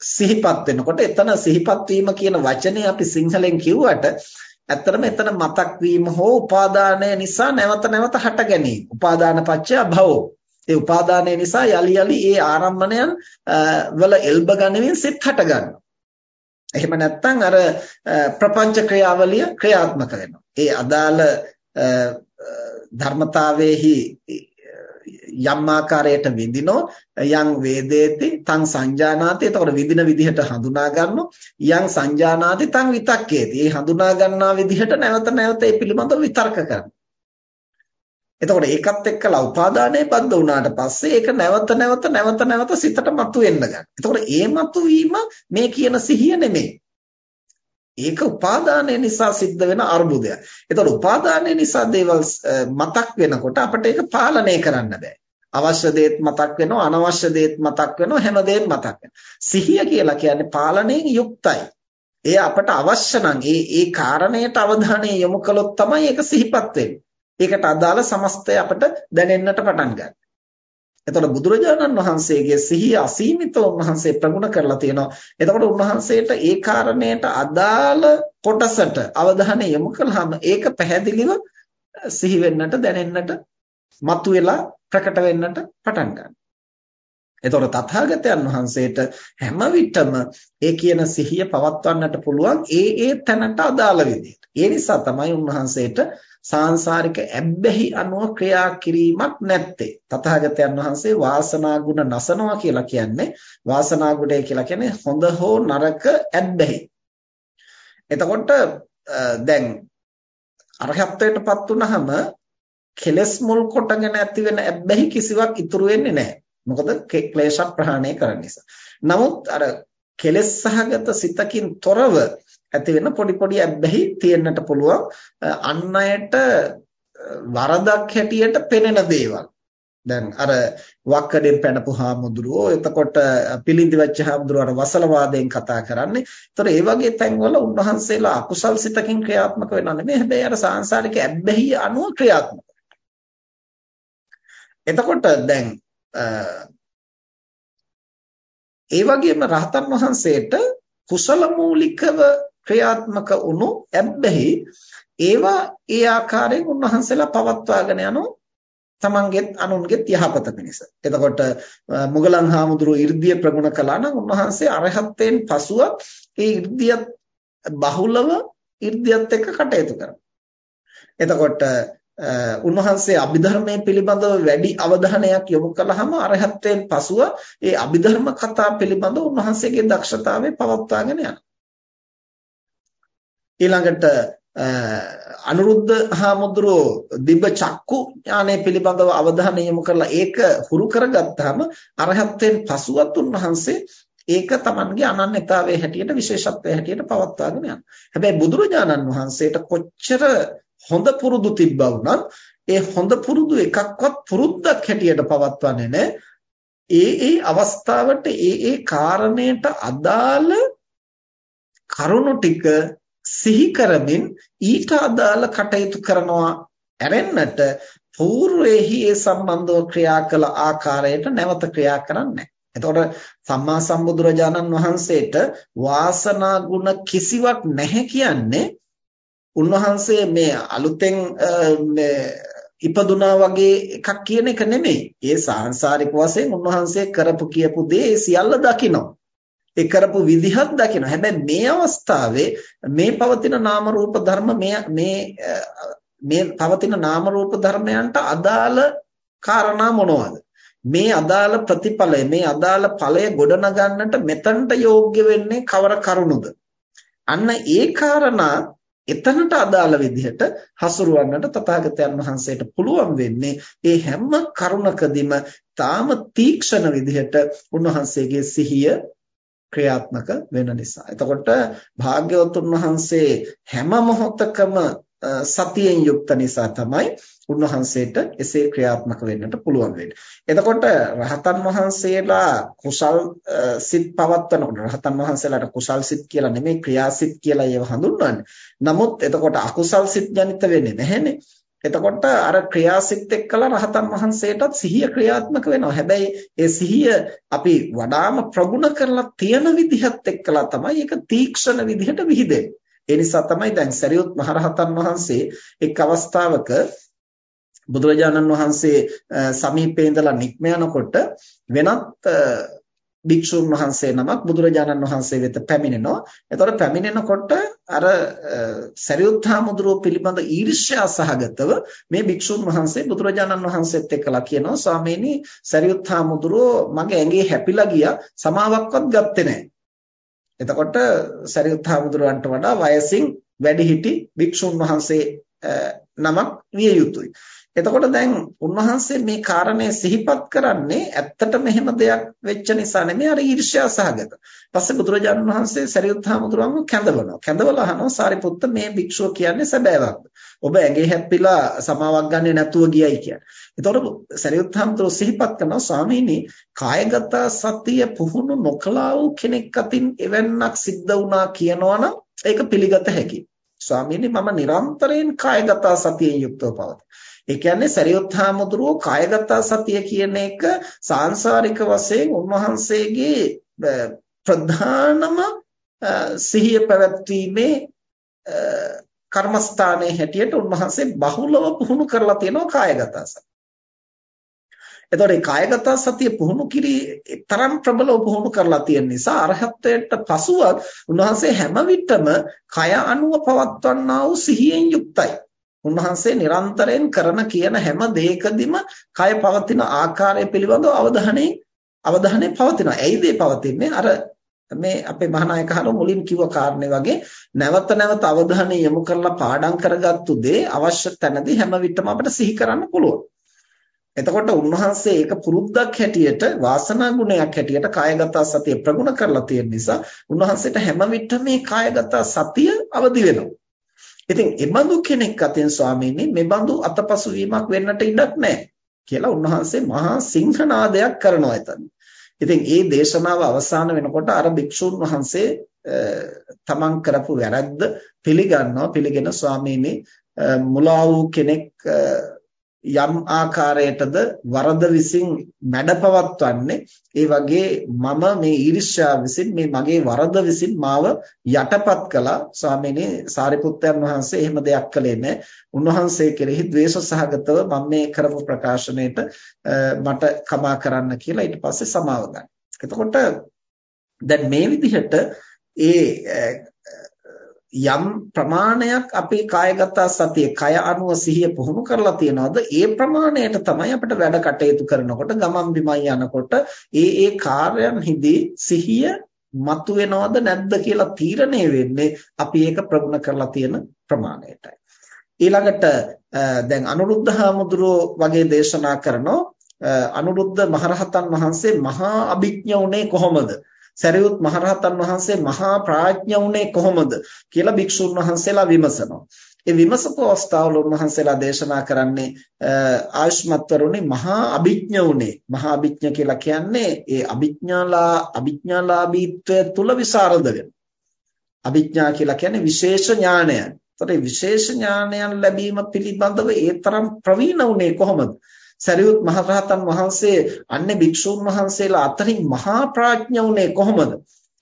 සිහිපත් වෙනකොට එතන සිහිපත් වීම කියන වචනේ අපි සිංහලෙන් කිව්වට ඇත්තටම එතන මතක් වීම හෝ උපාදානය නිසා නැවත නැවත හට ගැනීම. උපාදාන පත්‍ය භවෝ. ඒ උපාදානය නිසා යලි යලි ඒ ආරම්මණයන් වල එල්බ ගනිමින් සිත් හට ගන්නවා. එහෙම නැත්නම් අර ප්‍රපංච ක්‍රියාවලිය ක්‍රියාත්මක වෙනවා. ඒ අදාළ ධර්මතාවයේහි යම් ආකාරයට විඳිනෝ යම් වේදේති තං සංජානාති. එතකොට විඳින විදිහට හඳුනා ගන්නෝ. යම් සංජානාති තං විතක්කේති. ඒ හඳුනා ගන්නා විදිහට නැවත නැවත ඒ පිළිබඳව විතර්ක කරනවා. එතකොට ඒකත් එක්කලා උපාදානයේ බද්ධ වුණාට පස්සේ ඒක නැවත නැවත නැවත නැවත සිතට මතුවෙන්න ගන්න. එතකොට ඒ මතුවීම මේ කියන සිහිය නෙමෙයි. ඒක උපාදානය නිසා සිද්ධ වෙන අර්බුදයක්. එතකොට උපාදානය නිසා දේවල් මතක් වෙනකොට අපිට ඒක පාලනය කරන්න බෑ. අවශ්‍ය දේත් මතක් වෙනවා අනවශ්‍ය දේත් මතක් වෙනවා හැමදේම මතක් වෙනවා. සිහිය කියලා කියන්නේ පාලනයෙන් යුක්තයි. ඒ අපට අවශ්‍ය නම් ඒ ඒ කාරණයට අවධානය යොමු කළොත් තමයි ඒක සිහිපත් වෙන්නේ. ඒකට අදාළ සමස්තය අපට දැනෙන්නට පටන් ගන්නවා. එතකොට බුදුරජාණන් වහන්සේගේ සිහිය අසීමිතව උන්වහන්සේ ප්‍රගුණ කරලා තියෙනවා. එතකොට උන්වහන්සේට ඒ කාරණයට අදාළ කොටසට අවධානය යොමු කළාම ඒක පැහැදිලිව සිහි වෙන්නට දැනෙන්නට මතුවෙලා ප්‍රකට වෙන්නට පටන් ගන්නවා. එතකොට තථාගතයන් වහන්සේට හැම විටම ඒ කියන සිහිය පවත්වන්නට පුළුවන් ඒ ඒ තැනට අදාළ විදිහට. ඒ නිසා තමයි උන්වහන්සේට සාංශාරික ඇබ්බැහි අනුව ක්‍රියා කිරීමක් නැත්තේ. තථාගතයන් වහන්සේ වාසනා ගුණ නසනවා කියලා කියන්නේ වාසනා ගුණය කියලා කියන්නේ හොඳ හෝ නරක ඇබ්බැහි. එතකොට දැන් අරහත්ත්වයටපත් වුනහම කෙලස් මුල් කොටගෙන ඇති වෙන ඇබ්බැහි කිසිවක් ඉතුරු වෙන්නේ නැහැ. මොකද ක්ලේශ ප්‍රහාණය කරන නිසා. නමුත් අර කෙලස් සහගත සිතකින් තොරව ඇති වෙන පොඩි පොඩි අබ්බැහි තියෙන්නට පුළුවන් අන් අයට වරදක් හැටියට පෙනෙන දේවල් දැන් අර වක්කඩෙන් පැනපු හාමුදුරුවෝ එතකොට පිළිඳි වෙච්ච හාමුදුරුවෝ අර වසලවාදයෙන් කතා කරන්නේ. ඒතර ඒ වගේ තැන්වල උන්වහන්සේලා අකුසල් සිතකින් ක්‍රියාත්මක වෙනා නෙමෙයි. හැබැයි අර සාංශාරික ඇබ්බැහි අනුව ක්‍රියාත්මක. එතකොට දැන් ඒ වගේම රහතන් වහන්සේට කුසල මූලිකව ක්‍රියාත්මක වුණු ඇබ්බැහි ඒවා ඒ ආකාරයෙන් උන්වහන්සේලා පවත්වාගෙන යනෝ තමන්ගේත් අනුන්ගේත් යහපත පිණිස. එතකොට මුගලන් හාමුදුරුවෝ 이르දිය ප්‍රගුණ කළා නම් උන්වහන්සේ අරහත්ත්වයෙන් පසුව ඒ 이르දියත් බහුලව 이르දියත් එක්ක කටයුතු කරනවා. එතකොට උන්වහන්සේ අභිධර්මයේ පිළිබඳව වැඩි අවධානයක් යොමු කළාම අරහත්ත්වයෙන් පසුව ඒ අභිධර්ම කතා පිළිබඳව උන්වහන්සේගේ දක්ෂතාවය පවත්වාගෙන යනවා. ඊළඟට අනුරුද්ධ හාමුදුරුවෝ දිබ්බ චක්කු ඥානය පිළිබඳව අවධානය යොමු කරලා ඒක හුරු කරගත්තාම අරහත්ත්වයෙන් පසුවත් උන්වහන්සේ ඒක Tamanගේ අනන්‍යතාවයේ හැටියට විශේෂත්වයේ හැටියට පවත්වාගෙන යනවා. හැබැයි බුදුරජාණන් වහන්සේට කොච්චර හොඳ පුරුදු තිබ්බා වුණත් ඒ හොඳ පුරුදු එකක්වත් පුරුද්දක් හැටියට පවත්වන්නේ නැහැ. ඒ ඒ අවස්ථාවට ඒ ඒ කාරණයට අදාළ කරුණු ටික සිහි කරමින් ඊට අදාළ කටයුතු කරනවා ඇරෙන්නට పూర్වෙහි ඒ සම්බන්ධව ක්‍රියා කළ ආකාරයට නැවත ක්‍රියා කරන්නේ එතකොට සම්මා සම්බුදුරජාණන් වහන්සේට වාසනා ගුණ කිසිවක් නැහැ කියන්නේ උන්වහන්සේ මේ අලුතෙන් මේ ඉපදුනා වගේ එකක් කියන එක නෙමෙයි. ඒ සාංශාරික වශයෙන් උන්වහන්සේ කරපු කියපු දේ සියල්ල දකිනවා. ඒ කරපු විදිහත් දකිනවා. හැබැයි මේ අවස්ථාවේ මේ පවතින නාම රූප ධර්ම මේ මේ මේ පවතින නාම රූප ධර්මයන්ට අදාළ කාරණා මොනවද? මේ අදාළ ප්‍රතිඵලය මේ අදාළ ඵලය ගොඩනගන්නට මෙතනට යෝග්‍ය වෙන්නේ කවර කරුණුද? අන්න ඒ කාරණා එතනට අදාළ විදිහට හසුරුවන්නට තථාගතයන් වහන්සේට පුළුවන් වෙන්නේ ඒ හැම කරුණකදීම තාම තීක්ෂණ විදිහට උන්වහන්සේගේ සිහිය ක්‍රියාත්මක වෙන නිසා. එතකොට භාග්‍යවතුන් වහන්සේ හැම මොහොතකම සතියෙන් යුක්ත නිසා තමයි උන්වහන්සේට එසේ ක්‍රියාත්මක වෙන්නට පුළුවන් වෙන්නේ. එතකොට රහතන් වහන්සේලා කුසල් සිත් පවත්වනකොට රහතන් වහන්සේලාට කුසල් සිත් කියලා නෙමෙයි ක්‍රියාසිත කියලා ඒව හඳුන්වන්නේ. නමුත් එතකොට අකුසල් සිත් ජනිත වෙන්නේ නැහැනේ. එතකොට අර ක්‍රියාසිට එක්කලා රහතන් වහන්සේටත් සිහිය ක්‍රියාත්මක වෙනවා. හැබැයි ඒ සිහිය අපි වඩාම ප්‍රගුණ කරලා තියෙන විදිහත් එක්කලා තමයි ඒක තීක්ෂණ විදිහට විහිදෙන්නේ. ඒ නිසා තමයි දැන් සරියුත් මහරහතන් වහන්සේ එක් අවස්ථාවක බුදුරජාණන් වහන්සේ සමීපේ ඉඳලා නික්ම යනකොට වෙනත් භික්ෂුන් වහන්සේ නමක් බුදුරජාණන් වහන්සේ වෙත පැමිණෙනවා. එතකොට පැමිණෙනකොට අර සරියුත් හාමුදුරුවෝ පිළිබඳ ඊර්ෂ්‍යා සහගතව මේ භික්ෂුන් වහන්සේ බුදුරජාණන් වහන්සේත් එක්කලා කියනවා ස්වාමීනි සරියුත් හාමුදුරුවෝ මගේ ඇඟේ හැපිලා ගියා සමාවක්වත් ගත්තේ නැහැ. එතකොට සරියුත් හාමුදුරුවන්ට වඩා වයසින් වැඩිහිටි භික්ෂුන් වහන්සේ නමක් විය යුතුයි. එතකොට දැන් උන්වහන්සේ මේ කාරණය සිහිපත් කරන්නේ ඇත්තටම එහෙම දෙයක් වෙච්ච නිසා නෙමෙයි අර ඊර්ෂ්‍යා සහගත. පස්සේ බුදුරජාණන් වහන්සේ සරියුත් හාමුදුරුවන්ව කැඳවනවා. කැඳවලා අහනවා සාරිපුත්ත මේ භික්ෂුව කියන්නේ සැබෑවක්ද? ඔබ ඇඟේ හැප්පිලා සමාවක් ගන්නේ නැතුව ගියයි කියන්නේ. එතකොට සරියුත් හාමුදුරුවෝ සිහිපත් කරනවා ස්වාමීනි කායගත සතිය පුහුණු නොකලා වූ කෙනෙක් අතින් එවන්නක් සිද්ධ වුණා කියනවනම් ඒක පිළිගත හැකියි. ස්වාමීනි මම නිරන්තරයෙන් කායගත සතියෙන් යුක්තව පවතී. ඒ කියන්නේ සරියොත් හාමුදුරුවෝ කායගත සතිය කියන එක සාංශාරික වශයෙන් උන්වහන්සේගේ ප්‍රධානම සිහිය පැවැත්වීමේ කර්මස්ථානයේ හැටියට උන්වහන්සේ බහුලව පුහුණු කරලා තියෙනවා කායගත සතිය. එතකොට මේ කායගත සතිය පුහුණු කිරී තරම් ප්‍රබලව පුහුණු කරලා තියෙන නිසා අරහත්ත්වයට පසුවත් උන්වහන්සේ හැම විටම කය අනුව පවත්වන්නා වූ සිහියෙන් යුක්තයි. උන්වහන්සේ නිරන්තරයෙන් කරන කියන හැම දෙයකදීම කය පවතින ආකාරය පිළිබඳව අවධානය අවධානය පවතිනවා. ඇයිද පවතින්නේ? අර මේ අපේ මහානායක හරු මුලින් කිව්ව කාරණේ වගේ නැවත නැවත අවධානය යොමු කරලා පාඩම් කරගත්තු දේ අවශ්‍ය තැනදී හැම විටම අපිට සිහි කරන්න පුළුවන්. එතකොට උන්වහන්සේ ඒක පුරුද්දක් හැටියට වාසනා ගුණයක් හැටියට කායගත සතිය ප්‍රගුණ කරලා තියෙන නිසා උන්වහන්සේට හැම විටම මේ කායගත සතිය අවදි වෙනවා. ඉතින් එබඳු කෙනෙක් අතින් ස්වාමීනි මෙබඳු අතපසු වීමක් වෙන්නට ඉඩක් නැහැ කියලා උන්වහන්සේ මහා සිංහනාදයක් කරනවා එතන. ඉතින් ඒ දේශනාව අවසන් වෙනකොට අර භික්ෂුන් වහන්සේ තමන් කරපු වැරද්ද පිළිගන්නවා පිළිගෙන ස්වාමීනි මුලා වූ කෙනෙක් යම් ආකාරයටද වරද විසින් මැඩපවත්වන්නේ ඒ වගේ මම මේ ඊර්ෂ්‍යාව විසින් මේ මගේ වරද විසින් මාව යටපත් කළා ස්වාමීනි සාරිපුත්තයන් වහන්සේ එහෙම දෙයක් කළේ නැහැ උන්වහන්සේ කෙරෙහි ද්වේෂ සහගතව මම මේ කරපු ප්‍රකාශනයට මට කමා කරන්න කියලා ඊට පස්සේ සමාව ගන්න. එතකොට දැන් මේ විදිහට ඒ යම් ප්‍රමාණයක් අපේ කායගත සතිය කය අනුව සිහිය පුහුණු කරලා තියනවාද? ඒ ප්‍රමාණයට තමයි අපිට වැඩ කටයුතු කරනකොට ගමන් බිමන් යනකොට ඒ ඒ කාර්යන්හිදී සිහිය මතුවෙනවද නැද්ද කියලා තීරණය වෙන්නේ අපි ඒක ප්‍රගුණ කරලා තියෙන ප්‍රමාණයටයි. ඊළඟට දැන් අනුරුද්ධ හාමුදුරුවෝ වගේ දේශනා කරනෝ අනුරුද්ධ මහරහතන් වහන්සේ මහා අභිඥ උනේ කොහොමද? සරියුත් මහරහතන් වහන්සේ මහා ප්‍රඥා වුණේ කොහොමද කියලා භික්ෂුන් වහන්සේලා විමසනවා. ඒ විමසපු අවස්ථාවල උන්වහන්සේලා දේශනා කරන්නේ ආයුෂ්මත්වරුනි මහා අභිඥ උනේ. මහා අභිඥ කියලා කියන්නේ ඒ අභිඥාලා අභිඥාලාභීත්වය තුල විසරද වෙන. අභිඥා කියලා කියන්නේ විශේෂ ඥානයන්. ඒතකොට විශේෂ ඥානයන් ලැබීම පිළිබඳව ඒ තරම් ප්‍රවීණ උනේ කොහොමද? සරියුත් මහරහතන් වහන්සේ අන්නේ භික්ෂුන් වහන්සේලා අතරින් මහා ප්‍රඥා උනේ කොහොමද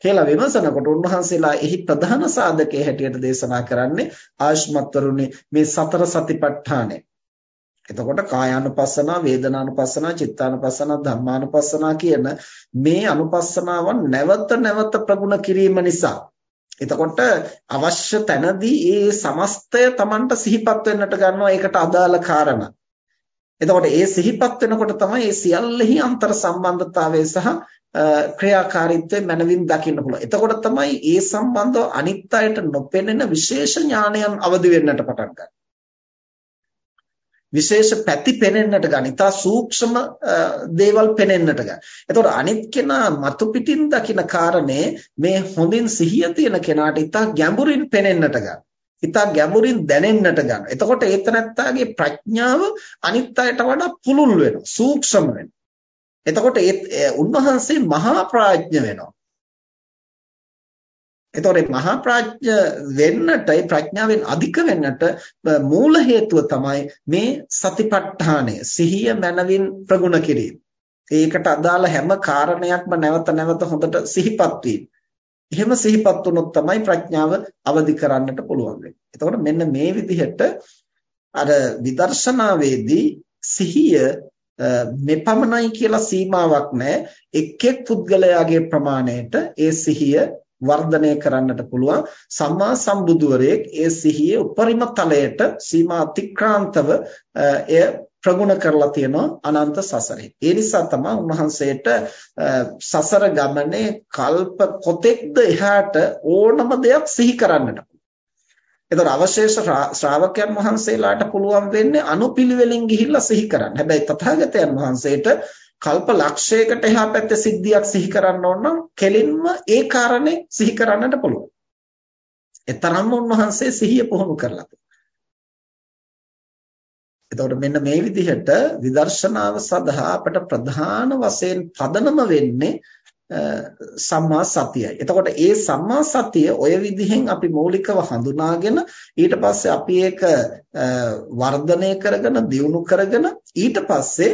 කියලා විමසනකොට උන්වහන්සේලා එහි ප්‍රධාන සාධකයේ හැටියට දේශනා කරන්නේ ආශ්මත්වරුනි මේ සතර සතිපට්ඨානය. එතකොට කායානුපස්සනා, වේදනානුපස්සනා, චිත්තානුපස්සනා, ධම්මානුපස්සනා කියන මේ අනුපස්සනාවන් නැවත නැවත ප්‍රගුණ කිරීම නිසා එතකොට අවශ්‍ය තැනදී ඒ සමස්තය Tamanට සිහිපත් වෙන්නට ගන්නවා ඒකට අදාළ කාරණා. එතකොට ඒ සිහිපත් වෙනකොට තමයි මේ සියල්ලෙහි අන්තර් සම්බන්ධතාවය සහ ක්‍රියාකාරීත්වය මනවින් දකින්න පුළුවන්. එතකොට තමයි ඒ සම්බන්ධව අනිත් අයට නොපෙනෙන විශේෂ ඥානයන් අවදි වෙන්නට පටන් ගන්නේ. විශේෂ පැති පෙනෙන්නට ගන්න. ඉතා සූක්ෂම දේවල් පෙනෙන්නට ගන්න. එතකොට අනිත් කෙනා මතු පිටින් දකින කාරණේ මේ හොඳින් සිහිය තියෙන කෙනාට ඉතා ගැඹුරින් පෙනෙන්නට ගන්න. ඉතා ගැඹුරින් දැනෙන්නට ගන්න. එතකොට ඒතනත්තාගේ ප්‍රඥාව අනිත් අයට වඩා පුළුල් වෙනවා, සූක්ෂම වෙනවා. එතකොට ඒ උන්වහන්සේ මහා ප්‍රඥ වෙනවා. එතකොට මහා ප්‍රඥ වෙන්නට ඒ ප්‍රඥාවෙන් අධික වෙන්නට මූල හේතුව තමයි මේ සතිපට්ඨානය සිහිය මනවින් ප්‍රගුණ කිරීම. ඒකට අදාළ හැම කාරණයක්ම නැවත නැවත හොඳට සිහිපත් වීම. එහෙම සිහිපත් වුණොත් තමයි ප්‍රඥාව අවදි කරන්නට පුළුවන් වෙන්නේ. එතකොට මෙන්න මේ විදිහට අර විදර්ශනාවේදී සිහිය මෙපමණයි කියලා සීමාවක් නැහැ. එක් එක් පුද්ගලයාගේ ප්‍රමාණයට ඒ සිහිය වර්ධනය කරන්නට පුළුවන් සම්මා සම්බුදුවරයෙක් ඒ සිහියේ උපරිම තලයට සීමා අතික්‍රාන්තව එය ප්‍රගුණ කරලා තියෙනවා අනන්ත සසරේ. ඒ නිසා තමයි උන්වහන්සේට සසර ගමනේ කල්ප කොතෙක්ද එහාට ඕනම දෙයක් සිහි කරන්නට එතකොට අවශේෂ ශ්‍රාවකයන් වහන්සේලාට පුළුවන් වෙන්නේ අනුපිළිවෙලින් ගිහිල්ලා සිහි කරන්න. හැබැයි තථාගතයන් වහන්සේට කල්ප ලක්ෂයකට එහා පැත්තේ සිද්ධියක් සිහි කරන්න ඕන නම් කෙලින්ම ඒ කාරණේ සිහි කරන්නට පුළුවන්. ඒ තරම්ම උන්වහන්සේ සිහිය පුහුණු කරලා එතකොට මෙන්න මේ විදිහට විදර්ශනාව සඳහා අපට ප්‍රධාන වශයෙන් පදනම වෙන්නේ සම්මා සතියයි. එතකොට ඒ සම්මා සතිය ඔය විදිහෙන් අපි මৌলিකව හඳුනාගෙන ඊට පස්සේ අපි ඒක වර්ධනය කරගෙන දියුණු කරගෙන ඊට පස්සේ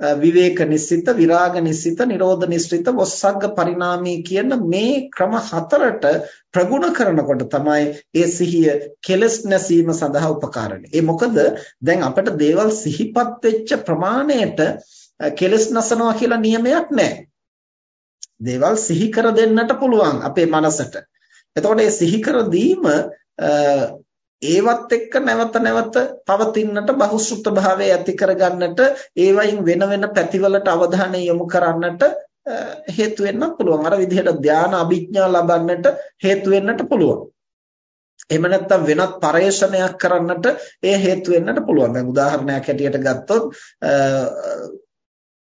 විවේක නිස්සිත විරාග නිස්සිත නිරෝධ නිස්සිත වොස්සග්ග පරිණාමී කියන මේ ක්‍රම හතරට ප්‍රගුණ කරනකොට තමයි ඒ සිහිය කෙලස් නැසීම සඳහා උපකාරන්නේ. ඒ මොකද දැන් අපිට දේවල් සිහිපත් වෙච්ච ප්‍රමාණයට කෙලස් නසනවා කියලා නියමයක් නැහැ. දේවල් සිහි කර දෙන්නට පුළුවන් අපේ මනසට. එතකොට මේ සිහි කර දීම ඒවත් එක්ක නැවත නැවත පවතින්නට බහුශෘත භාවය ඇති කරගන්නට ඒවයින් වෙන වෙන පැතිවලට අවධානය යොමු කරන්නට හේතු වෙන්නත් පුළුවන්. අර විදිහට ධානා අභිඥා ලබන්නට හේතු වෙන්නට පුළුවන්. එහෙම නැත්නම් වෙනත් පරේක්ෂණයක් කරන්නට ඒ හේතු වෙන්නට පුළුවන්. දැන් උදාහරණයක් හැටියට ගත්තොත්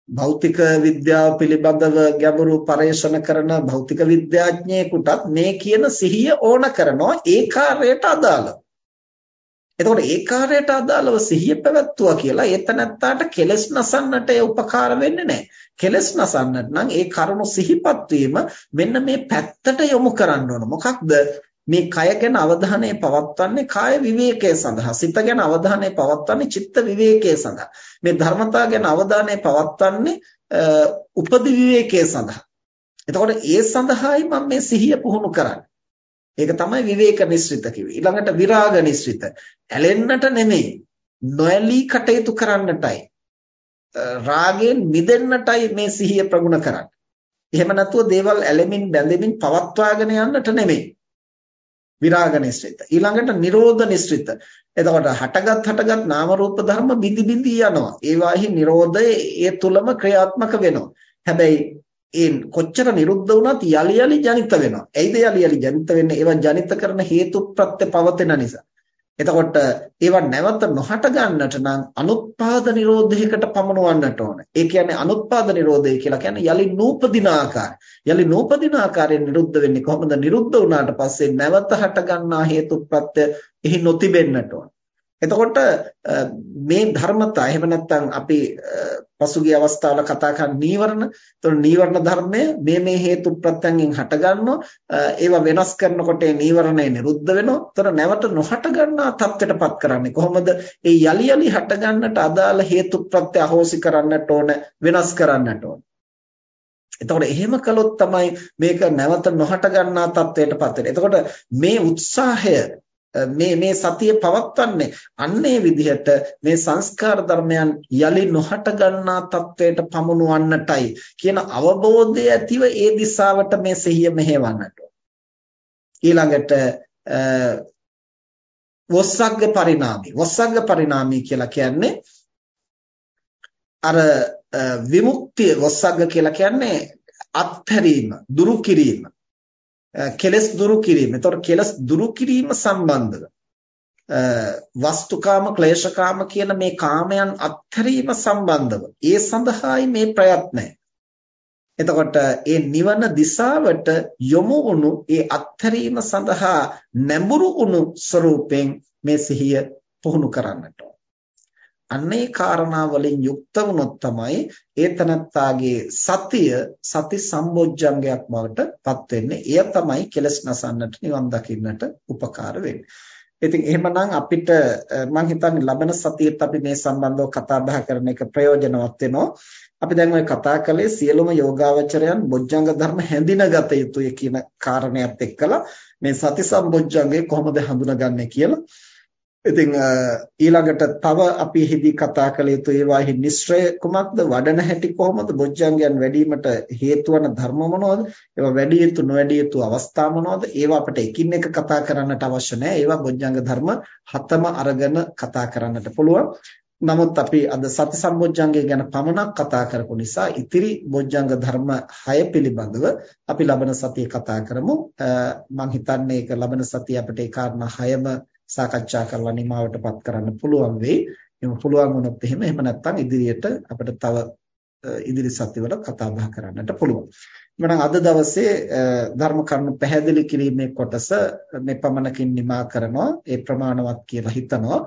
භෞතික විද්‍යාව පිළිබඳව ගැඹුරු පරේක්ෂණ කරන භෞතික විද්‍යාඥයෙකුටත් මේ කියන සිහිය ඕන කරනවා ඒ කාර්යයට අදාළව. එතකොට ඒ කාර්යයට අදාළව සිහිය පැවැත්තුවා කියලා ඒතනත්තාට කෙලස් නසන්නට ඒ උපකාර වෙන්නේ නැහැ. කෙලස් නසන්නට නම් ඒ කරුණු සිහිපත් මෙන්න මේ පැත්තට යොමු කරන්න ඕන. මොකක්ද? මේ කය ගැන අවධානය පවත්වන්නේ කාය විවේකයේ සඳහා. සිත ගැන අවධානය පවත්වන්නේ චිත්ත විවේකයේ සඳහා. මේ ධර්මතා ගැන අවධානය පවත්වන්නේ උපදි විවේකයේ සඳහා. එතකොට ඒ සඳහායි මම මේ සිහිය පුහුණු කරන්නේ. ඒක තමයි විවේක නිස්ෘත කිව්වේ. ඊළඟට විරාග නිස්ෘත. ඇලෙන්නට නෙමෙයි. නොඇලී කටයුතු කරන්නටයි. රාගයෙන් මිදෙන්නටයි මේ සිහිය ප්‍රගුණ කරන්නේ. එහෙම නැතුව දේවල් ඇලෙමින් බැඳෙමින් පවත්වාගෙන යන්නට නෙමෙයි. විරාග නිස්ෘත. ඊළඟට නිරෝධ නිස්ෘත. එතකොට හටගත් හටගත් නාම රූප ධර්ම බිඳි බිඳි යනවා. ඒවාහි නිරෝධය ඒ තුලම ක්‍රියාත්මක වෙනවා. හැබැයි ඒ කොච්චර නිරුද්ධ වුණත් යලි යලි ජනිත වෙනවා. ඇයිද යලි යලි ජනිත වෙන්නේ? ඒවා ජනිත කරන හේතු ප්‍රත්‍ය පවතින නිසා. එතකොට ඒවා නැවත නොහට ගන්නට නම් අනුත්පාද නිරෝධයකට පමනවන්නට ඕන. ඒ කියන්නේ අනුත්පාද නිරෝධය කියලා කියන්නේ යලි නූපදින ආකාරය. යලි නූපදින ආකාරයෙන් නිරුද්ධ වෙන්නේ කොහොමද? නිරුද්ධ වුණාට පස්සේ නැවත හට ගන්නා හේතු ප්‍රත්‍ය එහි නොතිබෙන්නට ඕන. එතකොට මේ ධර්මතා එහෙම නැත්නම් අපි පසුගිය අවස්ථාවල කතා කරන නීවරණ. එතකොට නීවරණ ධර්මය මේ මේ හේතු ප්‍රත්‍යයෙන් හටගන්නවා. ඒවා වෙනස් කරනකොට ඒ නීවරණය නිරුද්ධ වෙනවා. එතකොට නැවත නොහට ගන්නා තත්ත්වයටපත් කරන්නේ කොහොමද? ඒ යලි යලි හට ගන්නට අදාළ හේතු ප්‍රත්‍ය අහෝසි කරන්නට ඕන, වෙනස් කරන්නට ඕන. එතකොට එහෙම කළොත් තමයි මේක නැවත නොහට ගන්නා තත්ත්වයටපත් වෙන්නේ. එතකොට මේ උත්සාහය මේ මේ සතිය පවත්වන්නේ අන්නේ විදිහට මේ සංස්කාර ධර්මයන් යලි නොහට ගන්නා තත්වයට පමුණුවන්නටයි කියන අවබෝධය ඇතිව ඒ දිශාවට මේ සිහිය මෙහෙවන්නට ඊළඟට වොස්සග්ග පරිණාමී. වොස්සග්ග පරිණාමී කියලා කියන්නේ අර විමුක්තිය වොස්සග්ග කියලා කියන්නේ අත්හැරීම දුරු කිරීම. කෙලස් දුරු කිරීම. එතකොට කෙලස් දුරු කිරීම සම්බන්ධව වස්තුකාම ක්ලේශකාම කියන මේ කාමයන් අත්හැරීම සම්බන්ධව ඒ සඳහායි මේ ප්‍රයත්නය. එතකොට ඒ නිවන දිශාවට යොමු වුණු ඒ අත්හැරීම සඳහා නැඹුරු වුණු ස්වરૂපයෙන් මේ සිහිය පුහුණු කරන්නට අන්නේ කාරණා වලින් යුක්ත වුණොත් තමයි ඒ තනත්තාගේ සතිය සති සම්බොජ්ජංගයක් බවට පත් වෙන්නේ. එය තමයි කෙලස් නසන්නට නිවන් දකින්නට උපකාර වෙන්නේ. ඉතින් එහෙමනම් අපිට මම හිතන්නේ ලබන සතියේත් අපි මේ සම්බන්ධව කතා බහ කරන එක ප්‍රයෝජනවත් වෙනවා. අපි දැන් ඔය කතා කළේ සියලුම යෝගාවචරයන් බොජ්ජංග ධර්ම හැඳිනගත යුතුය කියන කාරණයක් එක්කලා මේ සති සම්බොජ්ජංගේ කොහොමද හඳුනගන්නේ කියලා. ඉතින් ඊළඟට තව අපි හිදී කතා කළ යුතු ඒවාහි නිස්සය කුමක්ද? වඩන හැටි කොහොමද? බොජ්ජංගයන් වැඩිවීමට හේතු වන ධර්ම මොනවද? ඒවා වැඩි යුතු නොවැඩි යුතු අවස්ථා මොනවද? ඒවා අපිට එකින් එක කතා කරන්නට අවශ්‍ය නැහැ ඒවා බොජ්ජංග ධර්ම හතම අරගෙන කතා කරන්නට පුළුවන්. නමුත් අපි අද සති සම්බොජ්ජංගය ගැන පමණක් කතා කරපු නිසා ඉතිරි බොජ්ජංග ධර්ම 6 පිළිබඳව අපි ලබන සතියේ කතා කරමු. මම හිතන්නේ ඒක ලබන සතියේ අපිට ඒ කාරණා 6ම සාකච්ඡා කරලා නිමාවටපත් කරන්න පුළුවන් වෙයි. එහෙම පුළුවන් වුණොත් එහෙම එහෙම නැත්නම් ඉදිරියට අපිට තව ඉදිරි සතිවල කතා බහ කරන්නට පුළුවන්. එමනම් අද දවසේ ධර්ම කරුණු පැහැදිලි කිරීමේ කොටස මේ පමණකින් නිමා කරනවා. ඒ ප්‍රමාණවත් කියලා හිතනවා.